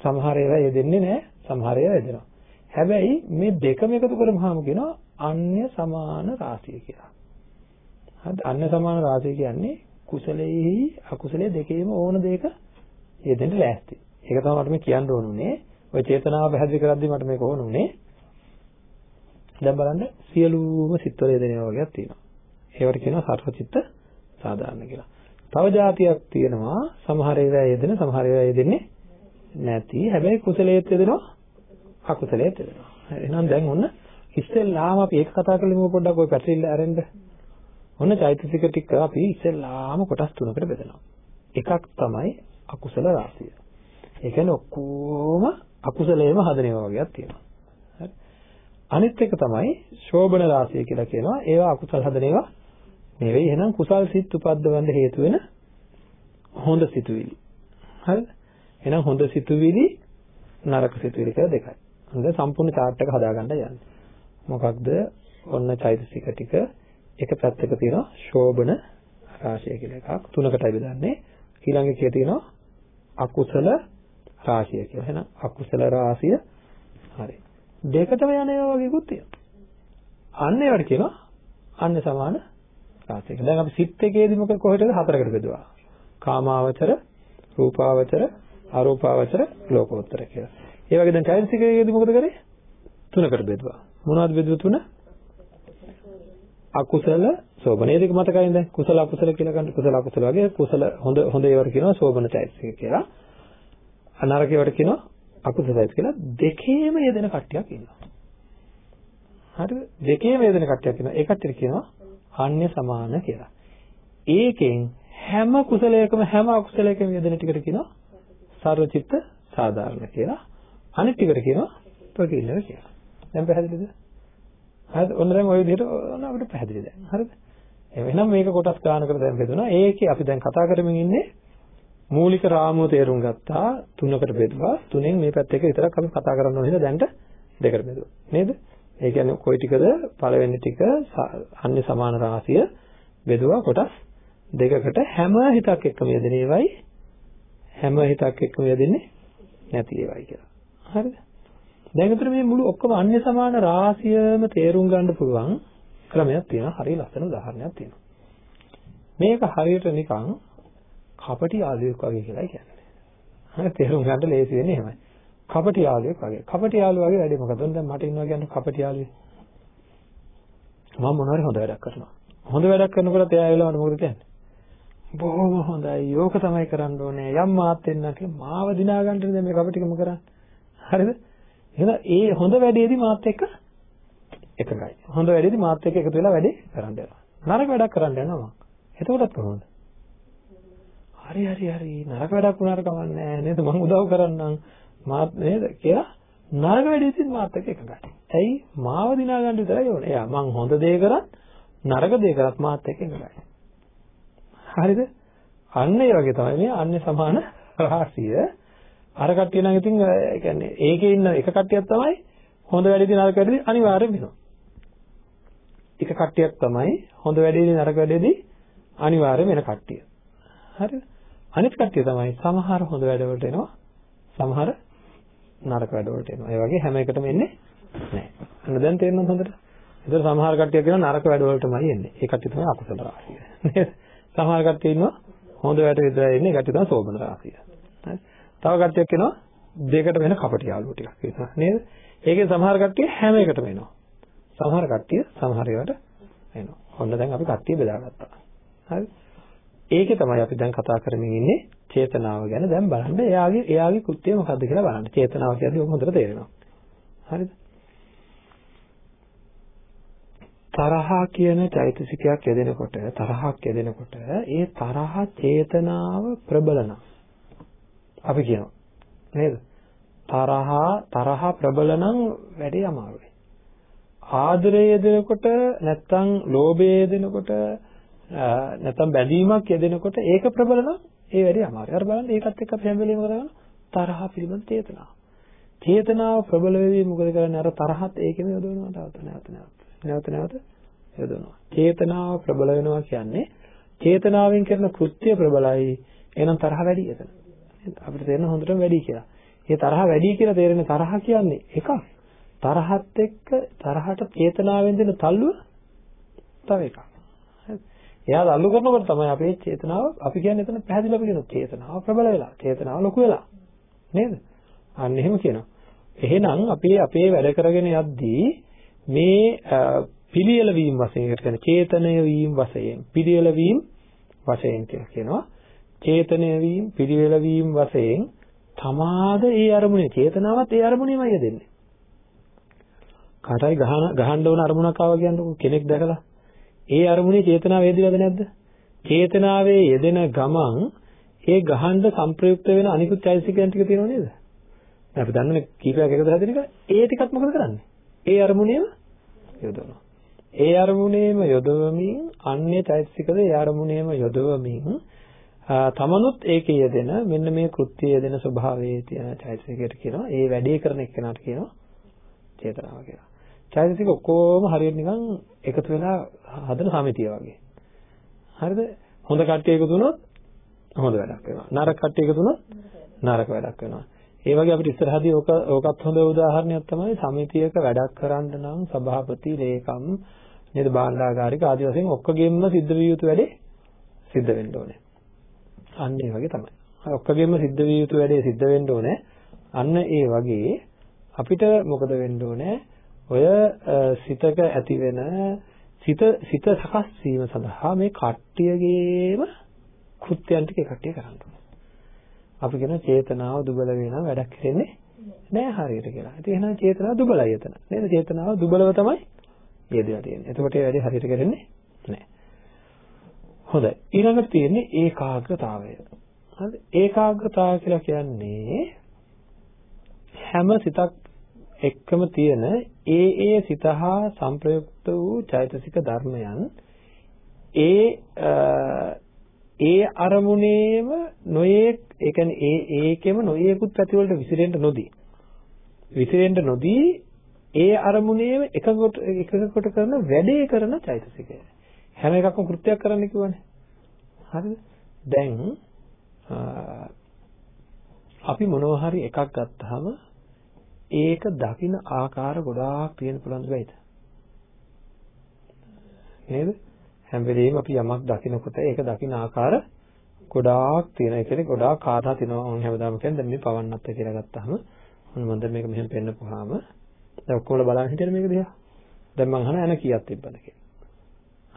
සමහර ඒවා යෙදෙන්නේ නැහැ. සමහර ඒවා යෙදෙනවා. හැබැයි මේ දෙකම එකතු කරමහම කියනවා අන්‍ය සමාන රාශිය කියලා. හරිද? අන්‍ය සමාන රාශිය කියන්නේ කුසලයේහි අකුසලයේ දෙකේම ඕන දෙයක යෙදෙන්න ලෑස්ති. ඒක තමයි මට මේ කියන්න ඕනුනේ. ඔය චේතනාව පැහැදිලි කරද්දී මට මේක ඕනුනේ. දැන් බලන්න සියලුම සිත්වල යෙදෙනවා වගේක් තියෙනවා. ඒවට කියනවා සර්වචිත්ත සාධාරණ කියලා. තව જાතියක් තියෙනවා සමහර ඒවා යෙදෙන සමහර ඒවා යෙදෙන්නේ නැති. හැබැයි කුසලයේත් යෙදෙනවා අකුසලයේත් යෙදෙනවා. එහෙනම් දැන් ඔන්න ඉස්සෙල්ලාම අපි ඒක කතා කරලා පොඩ්ඩක් ওই පැටලිල්ල අරෙන්න. ඔන්න චෛතසික ටික අපි ඉස්සෙල්ලාම කොටස් තුනකට බෙදනවා. එකක් තමයි අකුසල රාශිය. ඒ කියන්නේ ඔක්කොම අකුසලයේම හදනේවා වගේක් තියෙනවා. හරි. අනිත් එක තමයි ශෝබන රාශිය කියලා කියනවා. ඒවා අකුසල හදනේවා නෙවෙයි. එහෙනම් කුසල් සිත් උපද්දවන්න හේතු වෙන හොඳ සිතුවිලි. හරිද? එහෙනම් හොඳ සිතුවිලි නරක සිතුවිලි කියලා දෙකයි. හොඳ සම්පූර්ණ chart එක හදාගන්න යන්නේ. මොකක්ද? ඔන්න චෛතසික ටික එක පැත්තක තියෙනවා ශෝබන රාශිය කියලා එකක්. තුනකටයි බෙදන්නේ. ඊළඟ එකේ තියෙනවා අකුසල රාශිය කියලා. එහෙනම් අකුසල රාශිය හරි. දෙකටම යන ඒවා වගේකුත් තියෙනවා. අන්න ඒවට කියනවා අන්න සමාන රාශියක. දැන් අපි සිත් එකේදී මොකද කොහෙටද හතරකට බෙදුවා. කාමාවචර, රූපාවචර, අරූපාවචර, ලෝකෝත්තර කියලා. ඒ වගේ දැන් චෛතසිකයේදී මොකද කරේ? තුනකට බෙදුවා. මොනවද බෙදුව තුන? අකුසල සෝබන. ඒ දෙක මතකයිද? කුසල අකුසල කියලා ගන්න කුසල අකුසල වගේ කුසල හොඳ හොඳ ඒවට කියනවා සෝබන චෛතසික කියලා. අනරක ඒවට කියනවා අකුසල චෛතසික කියලා. දෙකේම යෙදෙන කට්ටියක් ඉන්නවා. හරිද? දෙකේම යෙදෙන කට්ටියක් ඉන්නවා. ඒ කට්ටියට කියනවා අන්‍ය සමාන කියලා. ඒකෙන් හැම කුසලයකම හැම අකුසලයකම යෙදෙන ටිකට කියනවා සර්වචිත්ත සාධාරණ කියලා. අනිත් ටිකට කියනවා ප්‍රකීර්ණව කියලා. දැන් පැහැදිලිද? හරිද? ඔන්න දැන් ওই විදිහට ඔන්න අපිට පැහැදිලි දැන්. හරිද? එහෙනම් මේක කොටස් ගානකට දැන් බෙදුණා. ඒකේ අපි දැන් කතා කරමින් ඉන්නේ මූලික රාමුව තේරුම් ගත්තා තුනකට බෙදුවා. තුනෙන් මේ පැත්ත එක විතරක් අපි කතා කරන්න ඕන හින්දා දැන්ට දෙකට බෙදුවා. නේද? ඒ කියන්නේ කොයි ටිකද පළවෙනි ටික අන්‍ය සමාන රාශිය බෙදුවා කොටස් දෙකකට හැම හිතක් එක්කම යෙදෙන ඒවයි හැම හිතක් එක්කම යෙදෙන්නේ නැති ඒවයි කියලා. හරිද? දැන් අතර මේ මුළු ඔක්කොම අන්‍ය සමාන රාශියම තේරුම් ගන්න පුළුවන් ක්‍රමයක් තියෙනවා. හරිය ලස්සන උදාහරණයක් තියෙනවා. මේක හරියට නිකන් කපටි යාළුවෙක් වගේ කියලා කියන්නේ. හරි තේරුම් ගන්න ලේසි වෙන්නේ එහෙමයි. කපටි යාළුවෙක් වගේ. කපටි යාළුවා වගේ වැඩේ මොකද? දැන් මට ඉන්නවා කියන්නේ කපටි යාළුවෙක්. මම මොනවාරි හොඳ වැඩක් කරනවා. හොඳ වැඩක් කරනකොට එයා ඇවිල්ලා මට මොකද කියන්නේ? බොහොම හොඳයි. යෝක තමයි කරන්න ඕනේ. යම් මාත් වෙන්න කියලා මාව දිනා ගන්නද මේ කපටිකම කරන්නේ. හරිද? එහෙනම් ඒ හොඳ වැඩේදී මාත් එක්ක එකගයි. හොඳ වැඩේදී මාත් එක්ක එකතු වෙලා වැඩේ කරන්න යනවා. නරක වැඩක් කරන්න යනවා මම. එතකොටත් කොහොමද? හරි හරි හරි නරක වැඩක් වුණාට කමන්නේ නැහැ නේද? මම උදව් කරන්නම් මාත් නේද කියලා නරක වැඩේදී මාත් එක්ක එකගයි. ඇයි මාව දිනා ගන්න විතරයි ඕනේ. එයා මං හොඳ දේ කරත් නරක දේ කරත් මාත් එක්ක එකගයි. හරිද? අන්න ඒ වගේ තමයි මේ අන්‍ය සමාන රාශිය අර කට්ටිය නම් ඉතින් ඒ කියන්නේ ඒකේ ඉන්න එක කට්ටියක් තමයි හොඳ වැඩේදී නරක වැඩේදී අනිවාර්යෙන් වෙනවා. එක කට්ටියක් තමයි හොඳ වැඩේදී නරක වැඩේදී අනිවාර්යෙන් වෙන කට්ටිය. හරිද? අනිත් කට්ටිය තමයි සමහර හොඳ වැඩවලට එනවා සමහර නරක වැඩවලට එනවා. ඒ වගේ හැම එකටම එන්නේ නැහැ. අන්න දැන් තේරෙනවද හොඳට? ඒතර සමහර කට්ටිය කියනවා නරක වැඩවලටමයි එන්නේ. ඒ කට්ටිය තමයි අකුසල රාශිය. නේද? සමහර කට්ටිය ඉන්නවා හොඳ වැඩ විතරයි එන්නේ. ඒ කට්ටිය තමයි සෝබන රාශිය. හරි? තව කට්ටියක් එනවා දෙකට වෙන කපටි යාළුවෝ ටිකක් ඉන්නවා නේද? ඒකේ සමහර කට්ටිය හැම එකටම එනවා. සමහර කට්ටිය සමහර ඒවාට එනවා. ඔන්න දැන් අපි කට්ටිය බෙදාගත්තා. හරි? ඒකේ තමයි අපි දැන් කතා කරමින් ඉන්නේ චේතනාව ගැන. දැන් බලන්න එයාගේ එයාගේ කෘත්‍යය මොකද්ද කියලා බලන්න. චේතනාව කියන්නේ ඔබ හොඳට තේරෙනවා. හරිද? තරහා කියන චෛතසිකයක් යෙදෙනකොට තරහක් යෙදෙනකොට ඒ තරහ චේතනාව ප්‍රබලන අපි කියනවා. නේද? තරහා තරහ ප්‍රබල නම් වැඩි අමාරුයි. ආදරය යෙදෙනකොට නැත්තම් ලෝභය යෙදෙනකොට නැත්තම් බැඳීමක් යෙදෙනකොට ඒක ප්‍රබල නම් ඒ වැඩි අමාරුයි. අර බලන්න ඒකත් එක්ක අපි හැම වෙලේම කරගන්න තරහ පිළිබඳ චේතනාව. චේතනාව ප්‍රබල වෙවි මොකද කරන්නේ? අර තරහත් ඒකෙම යොදවනවා. තවත් නැවත නැවත. නැවත නැවත යොදවනවා. චේතනාව ප්‍රබල වෙනවා කියන්නේ චේතනාවෙන් කරන කෘත්‍ය ප්‍රබලයි. එහෙනම් තරහ වැඩි එතන. අපිට තේරෙන හොඳටම වැඩි කියලා. ඒ තරහ වැඩි කියලා තේරෙන තරහ කියන්නේ එකක්. තරහත් එක්ක තරහට චේතනාවෙන් දෙන තල්ලුව තව එකක්. එයා තල්ලු කරනකොට තමයි අපේ චේතනාව අපි කියන්නේ එතන පැහැදිලිව අපි කියන චේතනාව ප්‍රබල වෙලා චේතනාව ලොකු වෙලා. නේද? අන්න එහෙම කියනවා. එහෙනම් අපි අපේ වැඩ කරගෙන යද්දී මේ පිළියෙල වීම වශයෙන් කියන්නේ චේතනය වීම වශයෙන් පිළියෙල වීම වශයෙන් කියලා කියනවා. චේතනය වීම පිළිවෙල වීම වශයෙන් තමාද ඒ අරමුණේ චේතනාවත් ඒ අරමුණේමයි යෙදෙන්නේ. කාටයි ගහන ගහන්න ඕන අරමුණක් ආවා කියන්නකො කෙනෙක් දැකලා ඒ අරමුණේ චේතනාව යෙදිලාද නැද්ද? චේතනාවේ යෙදෙන ගමන් ඒ ගහන්න සංප්‍රයුක්ත වෙන අනිකුත් චෛතසිකයන් ටික තියෙනව නේද? අපි දන්නනේ කීපයක් එකතු හැදෙන එක. ඒ ටිකත් මොකද කරන්නේ? ඒ අරමුණේම යොදවනවා. ඒ අරමුණේම යොදවමින් අන්නේ චෛතසිකද ඒ අරමුණේම යොදවමින් තමනුත් ඒකේ යෙදෙන මෙන්න මේ කෘත්‍ය යෙදෙන ස්වභාවයේ තියෙන චෛතසිකයට කියනවා ඒ වැඩේ කරන එක්කෙනාට කියනවා චේතනාව කියලා. චෛතසික ඔක්කොම හරියට නිකන් එකතු වෙලා හදන සමිතිය වගේ. හරිද? හොඳ කට්ටිය එකතු වුණොත් හොඳ වැඩක් වෙනවා. නරක කට්ටිය එකතු වුණොත් නරක වැඩක් වෙනවා. ඒ වගේ අපිට ඉස්සරහදී ඕක ඕකත් හොඳ උදාහරණයක් තමයි සමිතියක වැඩක් කරන්න නම් සභාපති ලේකම් නේද භාණ්ඩාගාරික ආදී වශයෙන් ඔක්කොගෙම සිද්ධ විය යුතු වැඩේ සිද්ධ වෙන්න ඕනේ. අන්න ඒ වගේ තමයි. ඔක්කොගෙම සිද්ධ විය යුතු වැඩේ සිද්ධ වෙන්න ඕනේ. අන්න ඒ වගේ අපිට මොකද වෙන්න ඕනේ? ඔය සිතක ඇති වෙන සිත සිත සකස් වීම සඳහා මේ කට්ටියගේම කෘත්‍යයන් ටික කට්ටිය කරන්න ඕනේ. අපි කියන චේතනාව දුබල වෙනවා වැඩක් කරන්නේ නෑ හරියට කියලා. ඉතින් එහෙනම් චේතනාව දුබලයි එතන. නේද? චේතනාව දුබලව තමයි යෙදලා තියෙන්නේ. එතකොට ඒ වැඩේ හරියට කරන්නේ නෑ. හොඳයි. ඊළඟට තියෙන්නේ ඒකාග්‍රතාවය. හරිද? ඒකාග්‍රතාව කියලා කියන්නේ හැම සිතක් එක්කම තියෙන ඒ ඒ සිත හා සංප්‍රයුක්ත වූ චෛතසික ධර්මයන් ඒ ඒ අරමුණේම නොයේක් ඒ කියන්නේ ඒ ඒකෙම නොයේකුත් පැතිවලට විසිරෙන්න නොදී විසිරෙන්න නොදී ඒ අරමුණේම එකකට එකකට කරන වැඩේ කරන චෛතසිකය හැම එකක්ම කෘත්‍යයක් කරන්න කිව්වනේ හරිද දැන් අපි මොනවා හරි එකක් ගත්තාම ඒක දකින ආකාර ගොඩාක් තියෙන පුළුවන් දෙයිද නේද හැම වෙලෙම අපි යමක් දකිනකොට ඒක දකින ආකාර ගොඩාක් තියෙන. ඒ කියන්නේ ගොඩාක් කාරණා තියෙනවා. මම හැමදාම කියන්නේ දැන් මේ පවන්නත් කියලා ගත්තාම මම දැන් මේක මෙහෙම පෙන්නපුවාම දැන් ඔක්කොම බලන්න හිටියද මේක දිහා? දැන් මම අහන එන කීයක් තිබ්බද කියලා.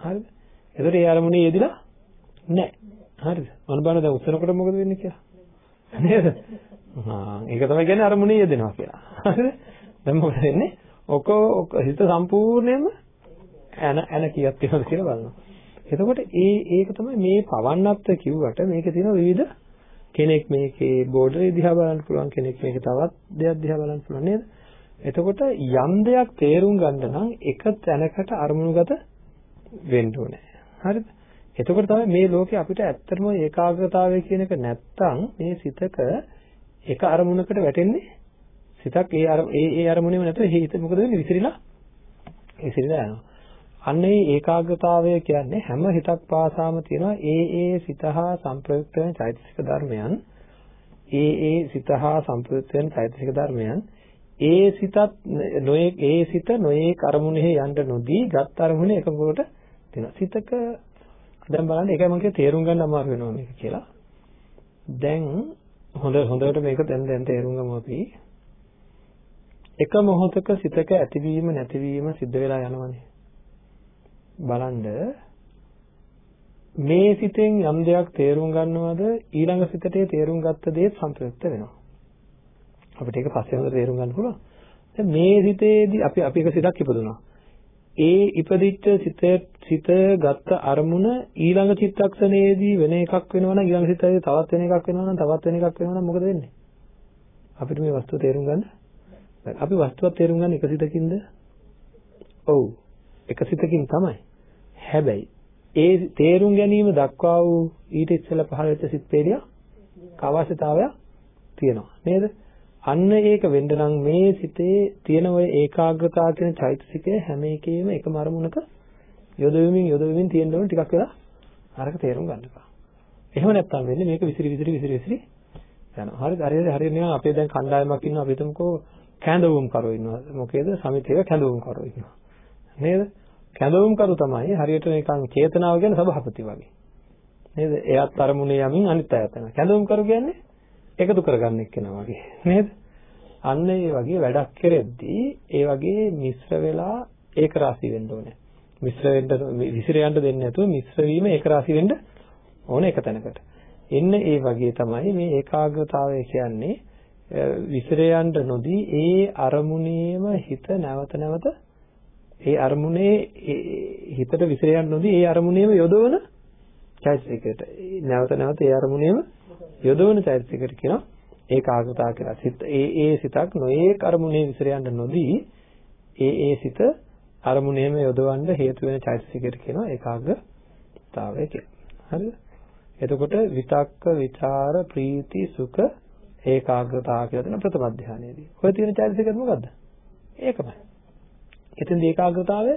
හරිද? එතකොට ඒ අරමුණේ යෙදිලා නැහැ. හරිද? මම බලන්න දැන් උත්තරකට මොකද වෙන්නේ කියලා. නේද? හා ඒක තමයි කියන්නේ අරමුණේ යෙදෙනවා කියලා. හරිද? දැන් මොකද වෙන්නේ? ඔක හිත සම්පූර්ණයෙන්ම ඇන ඇන කීයක් තියෙනවද කියලා බලනවා. එතකොට ඒ ඒක තමයි මේ පවන්නත් කිව්වට මේකේ තියෙන විවිධ කෙනෙක් මේකේ බෝඩරේ දිහා බලන්න පුළුවන් කෙනෙක් මේක තවත් දෙයක් දිහා බලන්න පුළුවන් නේද? එතකොට යම් දෙයක් තේරුම් ගන්න නම් එක තැනකට අරමුණුගත වෙන්න ඕනේ. හරිද? එතකොට තමයි මේ ලෝකේ අපිට ඇත්තටම ඒකාග්‍රතාවය කියන එක නැත්තම් මේ සිතක එක අරමුණකට වැටෙන්නේ සිතක් ඒ අර ඒ ඒ අරමුණේම නැතුව හිත මොකද වෙන්නේ විසිරීලා විසිරීලා යනවා. අන්න ඒ ඒකාග්‍රතාවය කියන්නේ හැම හිතක් පාසාම තියෙනවා ඒ ඒ සිත හා සංප්‍රයුක්ත වෙන චෛතසික ධර්මයන් ඒ ඒ සිත හා සංප්‍රයුක්ත වෙන චෛතසික ධර්මයන් ඒ සිතත් නොයේ ඒ සිත නොයේ කර්මුනේ යන්න නොදී ගත් අරමුණේ එකඟකට තියෙනවා සිතක දැන් බලන්න ඒකයි මම කිය තේරුම් ගන්න අමාරු වෙනවා මේක කියලා දැන් හොඳ හොඳට මේක දැන් දැන් තේරුම් ගමු අපි එක මොහොතක සිතක ඇතිවීම නැතිවීම සිද්ධ වෙලා යනවනේ බලන්න මේ සිතෙන් යම් දෙයක් තේරුම් ගන්නවද ඊළඟ සිතට තේරුම් ගත්ත දේ සංප්‍රයුක්ත වෙනවා. අපිට ඒක පස්සේ හොඳට තේරුම් ගන්න පුළුවන්. දැන් මේ සිතේදී අපි අපි එක සිතක් ඉපදුනා. ඒ ඉපදිච්ච සිත සිත ගත්ත අරමුණ ඊළඟ චිත්තක්ෂණයේදී වෙන එකක් වෙනවා නම් ඊළඟ චිත්තයේ තවත් වෙන එකක් වෙනවා නම් තවත් වෙන එකක් වෙනවා නම් මොකද වෙන්නේ? අපිට මේ වස්තුව තේරුම් ගන්න අපි වස්තුවක් තේරුම් ගන්න එක සිතකින්ද? ඔව්. එක සිතකින් තමයි. හැබැයි ඒ තේරුම් ගැනීම දක්වා වූ ඊට ඉස්සෙල්ලා පහළ වෙච්ච සිත් පේලිය අවශ්‍යතාවයක් තියෙනවා නේද? අන්න ඒක වෙන්න නම් මේ සිතේ තියෙන ඔය ඒකාග්‍රතාව කියන චෛතසිකය හැම එකෙම එකම අරමුණක යොදවමින් යොදවමින් තියෙන්න ඕන ටිකක් වෙලා අරක තේරුම් ගන්න එපා. එහෙම නැත්නම් වෙන්නේ මේක විසිරි විසිරි විසිරි විසිරි යනවා. හරිද? හරියට හරියට නිකන් අපේ දැන් කණ්ඩායමක් ඉන්නවා අපි හිතමුකෝ කැඳවුම් කරෝ ඉන්නවා. මොකේද? සමිතියක කැඳවුම් කරෝ ඉන්නවා. නේද? කැඳවුම් කරු තමයි හරියට නිකන් චේතනාව කියන්නේ සභාපති වගේ. නේද? එයාත් අරමුණේ යමින් අනිත් අයත් යනවා. කැඳවුම් කරු කියන්නේ එකතු කරගන්න එක්කෙනා වගේ. නේද? අන්න ඒ වගේ වැඩක් කෙරෙද්දී ඒ වගේ මිශ්‍ර වෙලා ඒක රාශී වෙන්න ඕනේ. මිශ්‍ර වෙන්න විසිර යන්න දෙන්නේ නැතුව මිශ්‍ර වීම ඒක රාශී වෙන්න ඕන එක තැනකට. එන්න ඒ වගේ තමයි මේ ඒකාග්‍රතාවය කියන්නේ විසිර යන්න නොදී ඒ අරමුණේම හිත නැවත නැවත ඒ අරමුණේ හිතට විසිර යන්න නොදී ඒ අරමුණේම යොදවන චෛතසිකයට නැවත නැවත ඒ අරමුණේම යොදවන චෛතසිකයට කියනවා ඒකාග්‍රතාව කියලා. සිත ඒ ඒ සිතක් නොඒක අරමුණේ විසිර යන්න නොදී ඒ ඒ සිත අරමුණේම යොදවන්න හේතු වෙන චෛතසිකයට කියනවා ඒකාග්‍රතාවය කියලා. හරිද? එතකොට විතක්ක, ਵਿਚාර, ප්‍රීති, සුඛ, ඒකාග්‍රතාව කියලා තියෙන ප්‍රථම අධ්‍යානයේදී. ඔය තියෙන චෛතසිකය මොකද්ද? ඒකමයි. එතෙන්දී ඒකාග්‍රතාවය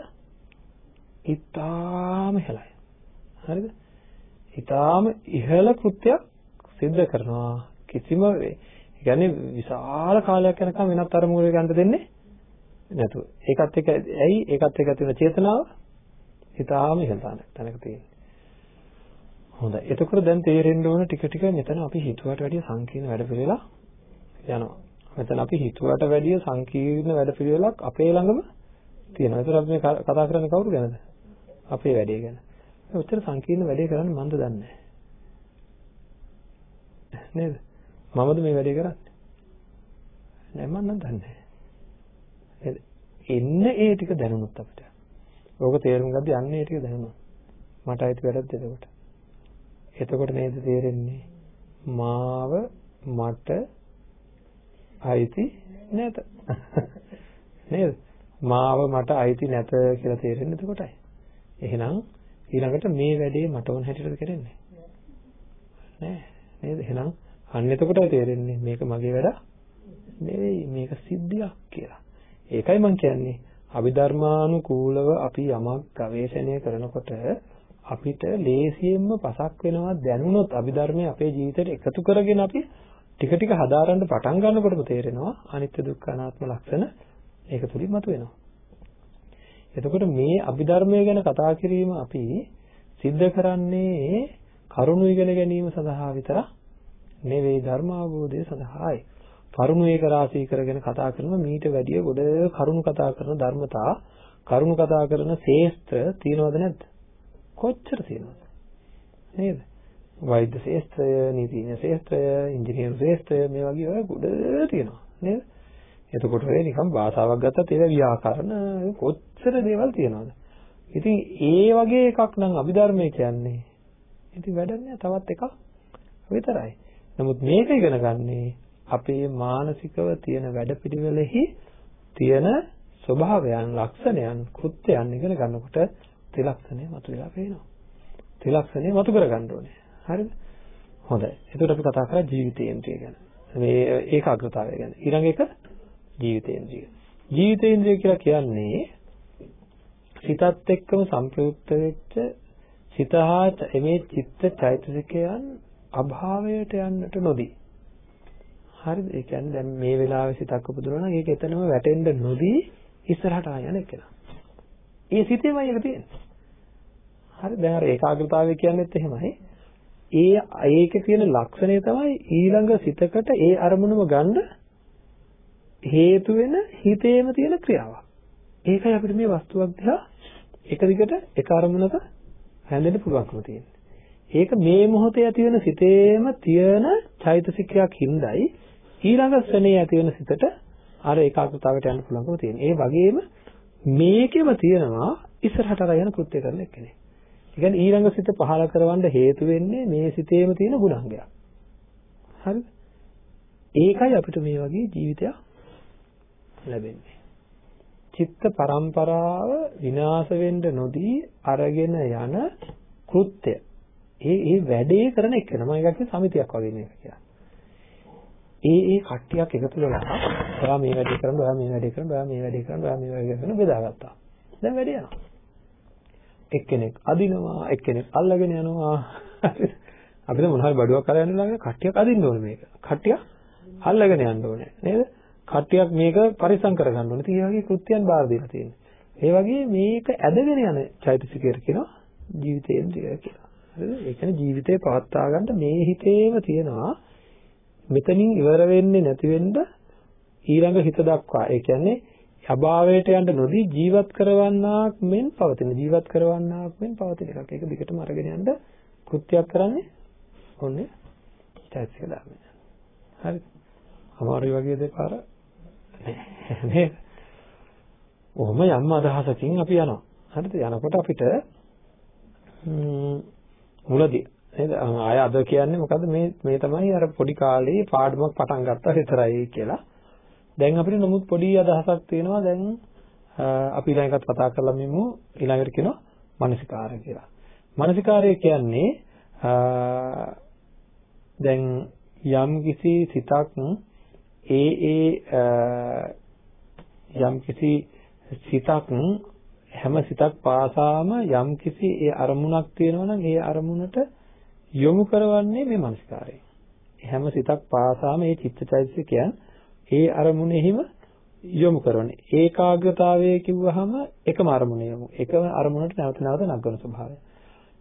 ඊටාම ඉහළයි. හරිද? ඊටාම ඉහළ කෘත්‍යයක් සිද්ධ කරනවා. කිසිම කියන්නේ විශාල කාලයක් යනකම් වෙනත් අරමුණක ගන්න දෙන්නේ නැතුව. ඒකත් එක්ක ඇයි ඒකත් එක්ක තියෙන චේතනාව ඊටාම ඉහළ තැනක තියෙන්නේ. හොඳයි. එතකොට දැන් තේරෙන්න ඕන ටික ටික මෙතන අපි හිතුවට වැඩිය සංකීර්ණ වැඩ පිළිවෙලා යනවා. මෙතන අපි හිතුවට වැඩිය සංකීර්ණ වැඩ පිළිවෙලක් අපේ ළඟම තියෙනවා. ඒතර අපි මේ කතා කරන්නේ කවුරු ගැනද? අපේ වැඩේ ගැන. ඔච්චර සංකීර්ණ වැඩේ කරන්න මන්ද දන්නේ නේද? මමද මේ වැඩේ කරන්නේ? නෑ මම නම් දන්නේ නෑ. එන්න ඒ ටික දැනුණොත් අපිට. ඕක තේරුම් ගද්දී අන්න ඒ ටික දැනුණා. මට අයිති වැඩක් එතකොට. එතකොට නේද තේරෙන්නේ මාව මට අයිති නැත. නේද? මාව මට අයිති නැත කියලා තේරෙන්නේ එතකොටයි. එහෙනම් ඊළඟට මේ වැඩේ මට ඕන හැටියට කරන්නේ නෑ නේද? එහෙනම් අන්න එතකොටයි තේරෙන්නේ මේක මගේ වැඩ නෙවෙයි මේක සිද්ධියක් කියලා. ඒකයි මම කියන්නේ අභිධර්මානුකූලව අපි යමක් ගවේෂණය කරනකොට අපිට ලේසියෙන්ම පසක් වෙනවා දැනුණොත් අභිධර්මයේ අපේ ජීවිතයට එකතු කරගෙන අපි ටික ටික හදාරන්න පටන් ගන්නකොටම තේරෙනවා අනිත්‍ය දුක්ඛ අනාත්ම ලක්ෂණ ඒක තුලින් මතුවෙනවා. එතකොට මේ අභිධර්මය ගැන කතා කිරීම අපි සිද්ධ කරන්නේ කරුණු ඉගෙන ගැනීම සඳහා විතරක් නෙවෙයි ධර්ම අවබෝධය සඳහායි. කරුණු ඒක රාශී කරගෙන කතා කරන මීට වැඩිය ගොඩ කරුණු කතා කරන ධර්මතා කරුණු කතා කරන ශේෂ්ත්‍ර තියනවද නැද්ද? කොච්චර තියෙනවද? නේද? වෛද්‍ය ශාස්ත්‍රය, නීතිඥ ශාස්ත්‍රය, ඉංජිනේරු ශාස්ත්‍රය මේ වගේ ඔය ගොඩ තියෙනවා නේද? එතකොට ඔය නිකන් භාෂාවක් ගත්තත් ඒක ව්‍යාකරණ කොච්චර දේවල් තියෙනවද? ඉතින් ඒ වගේ එකක් නම් අභිධර්මය කියන්නේ. ඉතින් වැඩක් තවත් එකක් විතරයි. නමුත් මේක ඉගෙන ගන්නේ අපේ මානසිකව තියෙන වැඩපිළිවෙලෙහි තියෙන ස්වභාවයන්, ලක්ෂණයන්, කෘත්‍යයන් ඉගෙන ගන්නකොට ත්‍රිලක්ෂණය මතුවලා පේනවා. ත්‍රිලක්ෂණය මතු කරගන්න ඕනේ. හරිද? හොඳයි. එතකොට අපි කතා කරා ජීවිතේන්ද්‍රය ගැන. මේ ඒකාග්‍රතාවය ගැන. ඊළඟ එක ජීවිතේන්ද්‍රය. ජීවිතේන්ද්‍රය කියලා කියන්නේ සිතත් එක්කම සංප්‍රයුක්ත වෙච්ච සිත හා මේ චිත්ත චෛතසිකයන් අභාවයට යන්නට නොදී. හරිද? ඒ කියන්නේ දැන් මේ වෙලාවේ සිතක් උපදිනවා නම් ඒක එතනම වැටෙන්න නොදී ඉස්සරහට ආයන එකලා. ඒ සිතේමයි ඒක තියෙන්නේ. හරි දැන් අර ඒකාග්‍රතාවය කියන්නේත් එහෙමයි. ඒ ඒකේ තියෙන ලක්ෂණය තමයි ඊළඟ සිතකට ඒ අරමුණම ගන්න හේතු වෙන හිතේම තියෙන ක්‍රියාවක්. ඒකයි අපිට මේ වස්තුවක් දිහා එක දිගට එක අරමුණක හැඳෙන්න පුළුවන්කම තියෙන්නේ. ඒක මේ මොහොතේ ඇති වෙන සිතේම තියෙන චෛතසිකයක් හිඳයි ඊළඟ ශ්‍රණේ ඇති වෙන සිතට අර ඒකාග්‍රතාවයට යන්න පුළුවන්කම තියෙනවා. ඒ වගේම මේකෙම තියෙනවා ඉස්සරහට අරගෙන කෘත්‍ය කරන එක්කෙනෙක්. ඒ කියන්නේ ඊළඟ සිත පහල කරවන්න හේතු වෙන්නේ මේ සිතේම තියෙන ගුණාංගයක්. හරිද? ඒකයි අපිට මේ වගේ ජීවිතයක් ලැබෙන්නේ. චිත්ත පරම්පරාව විනාශ වෙන්න නොදී අරගෙන යන කෘත්‍ය. ඒ ඒ වැඩේ කරන එක නම එකක් සමිතියක් වගේ මේක කියලා. ඒ ඒ කට්ටියක් එකතු වෙලා ඔයා මේ වැඩේ කරන්න ඔයා මේ වැඩේ කරන්න ඔයා මේ වැඩේ කරන්න ඔයා මේ වැඩේ කරන්න බෙදාගත්තා. දැන් වැඩේ යනවා. එක්කෙනෙක් අදිනවා එක්කෙනෙක් අල්ලගෙන යනවා. අපිට මොන හරි බඩුවක් අරගෙන යනවා කට්ටියක් අදින්න ඕනේ මේක. කට්ටියක් අල්ලගෙන යන්න ඕනේ නේද? කට්ටියක් මේක පරිසම් කරගන්න ඕනේ. ඉතින් ඒ වගේ කෘත්‍යයන් බාර දීලා තියෙනවා. ඒ වගේ මේක ඇදගෙන යන චෛතසිකයට කියනවා ජීවිතේන්ද්‍රය කියලා. හරිද? ඒ කියන්නේ ජීවිතේ පවත්වා ගන්න මේ හිතේම තියෙනවා මෙතනින් ඉවර වෙන්නේ නැති වෙන්න ඊළඟ හිත දක්වා. ඒ කියන්නේ අභාවයට යන්න නොදී ජීවත් කරවන්නාක් මෙන් පවතින ජීවත් කරවන්නාක් මෙන් පවතින එකක්. ඒක දිගටම අරගෙන යන්න කෘත්‍යයක් කරන්නේ ඕනේ චෛතසික ධර්මය. හරිද? අමාරුයි වගේ දෙපාර නේද? ඔහොම යම් අදහසකින් අපි යනවා. හරිද? යනකොට අපිට මුලදී නේද? ආය අද කියන්නේ මොකද්ද මේ මේ තමයි අර පොඩි කාලේ පාඩමක් පටන් ගත්තා විතරයි කියලා. දැන් අපිට නමුත් පොඩි අදහසක් තියෙනවා දැන් අපි ඊළඟට කතා කරලා මෙමු ඊළඟට කියනවා මානසිකාරය කියලා. මානසිකාරය කියන්නේ දැන් යම් කිසි සිතක් ඒ ඒ යම් කිසි සිතක් හැම සිතක් පාසාම යම් කිසි ඒ අරමුණක් තියෙනවා නම් ඒ අරමුණට යොමු කරවන්නේ මේ මනස්කාරය. හැම සිතක් පාසාම මේ චිත්තචෛතසිකයන් ඒ අරමුණෙහිම යොමු කරන්නේ. ඒකාග්‍රතාවය කිව්වහම එකම අරමුණ යොමු. එකම අරමුණට නැවත නැවත නගන ස්වභාවය.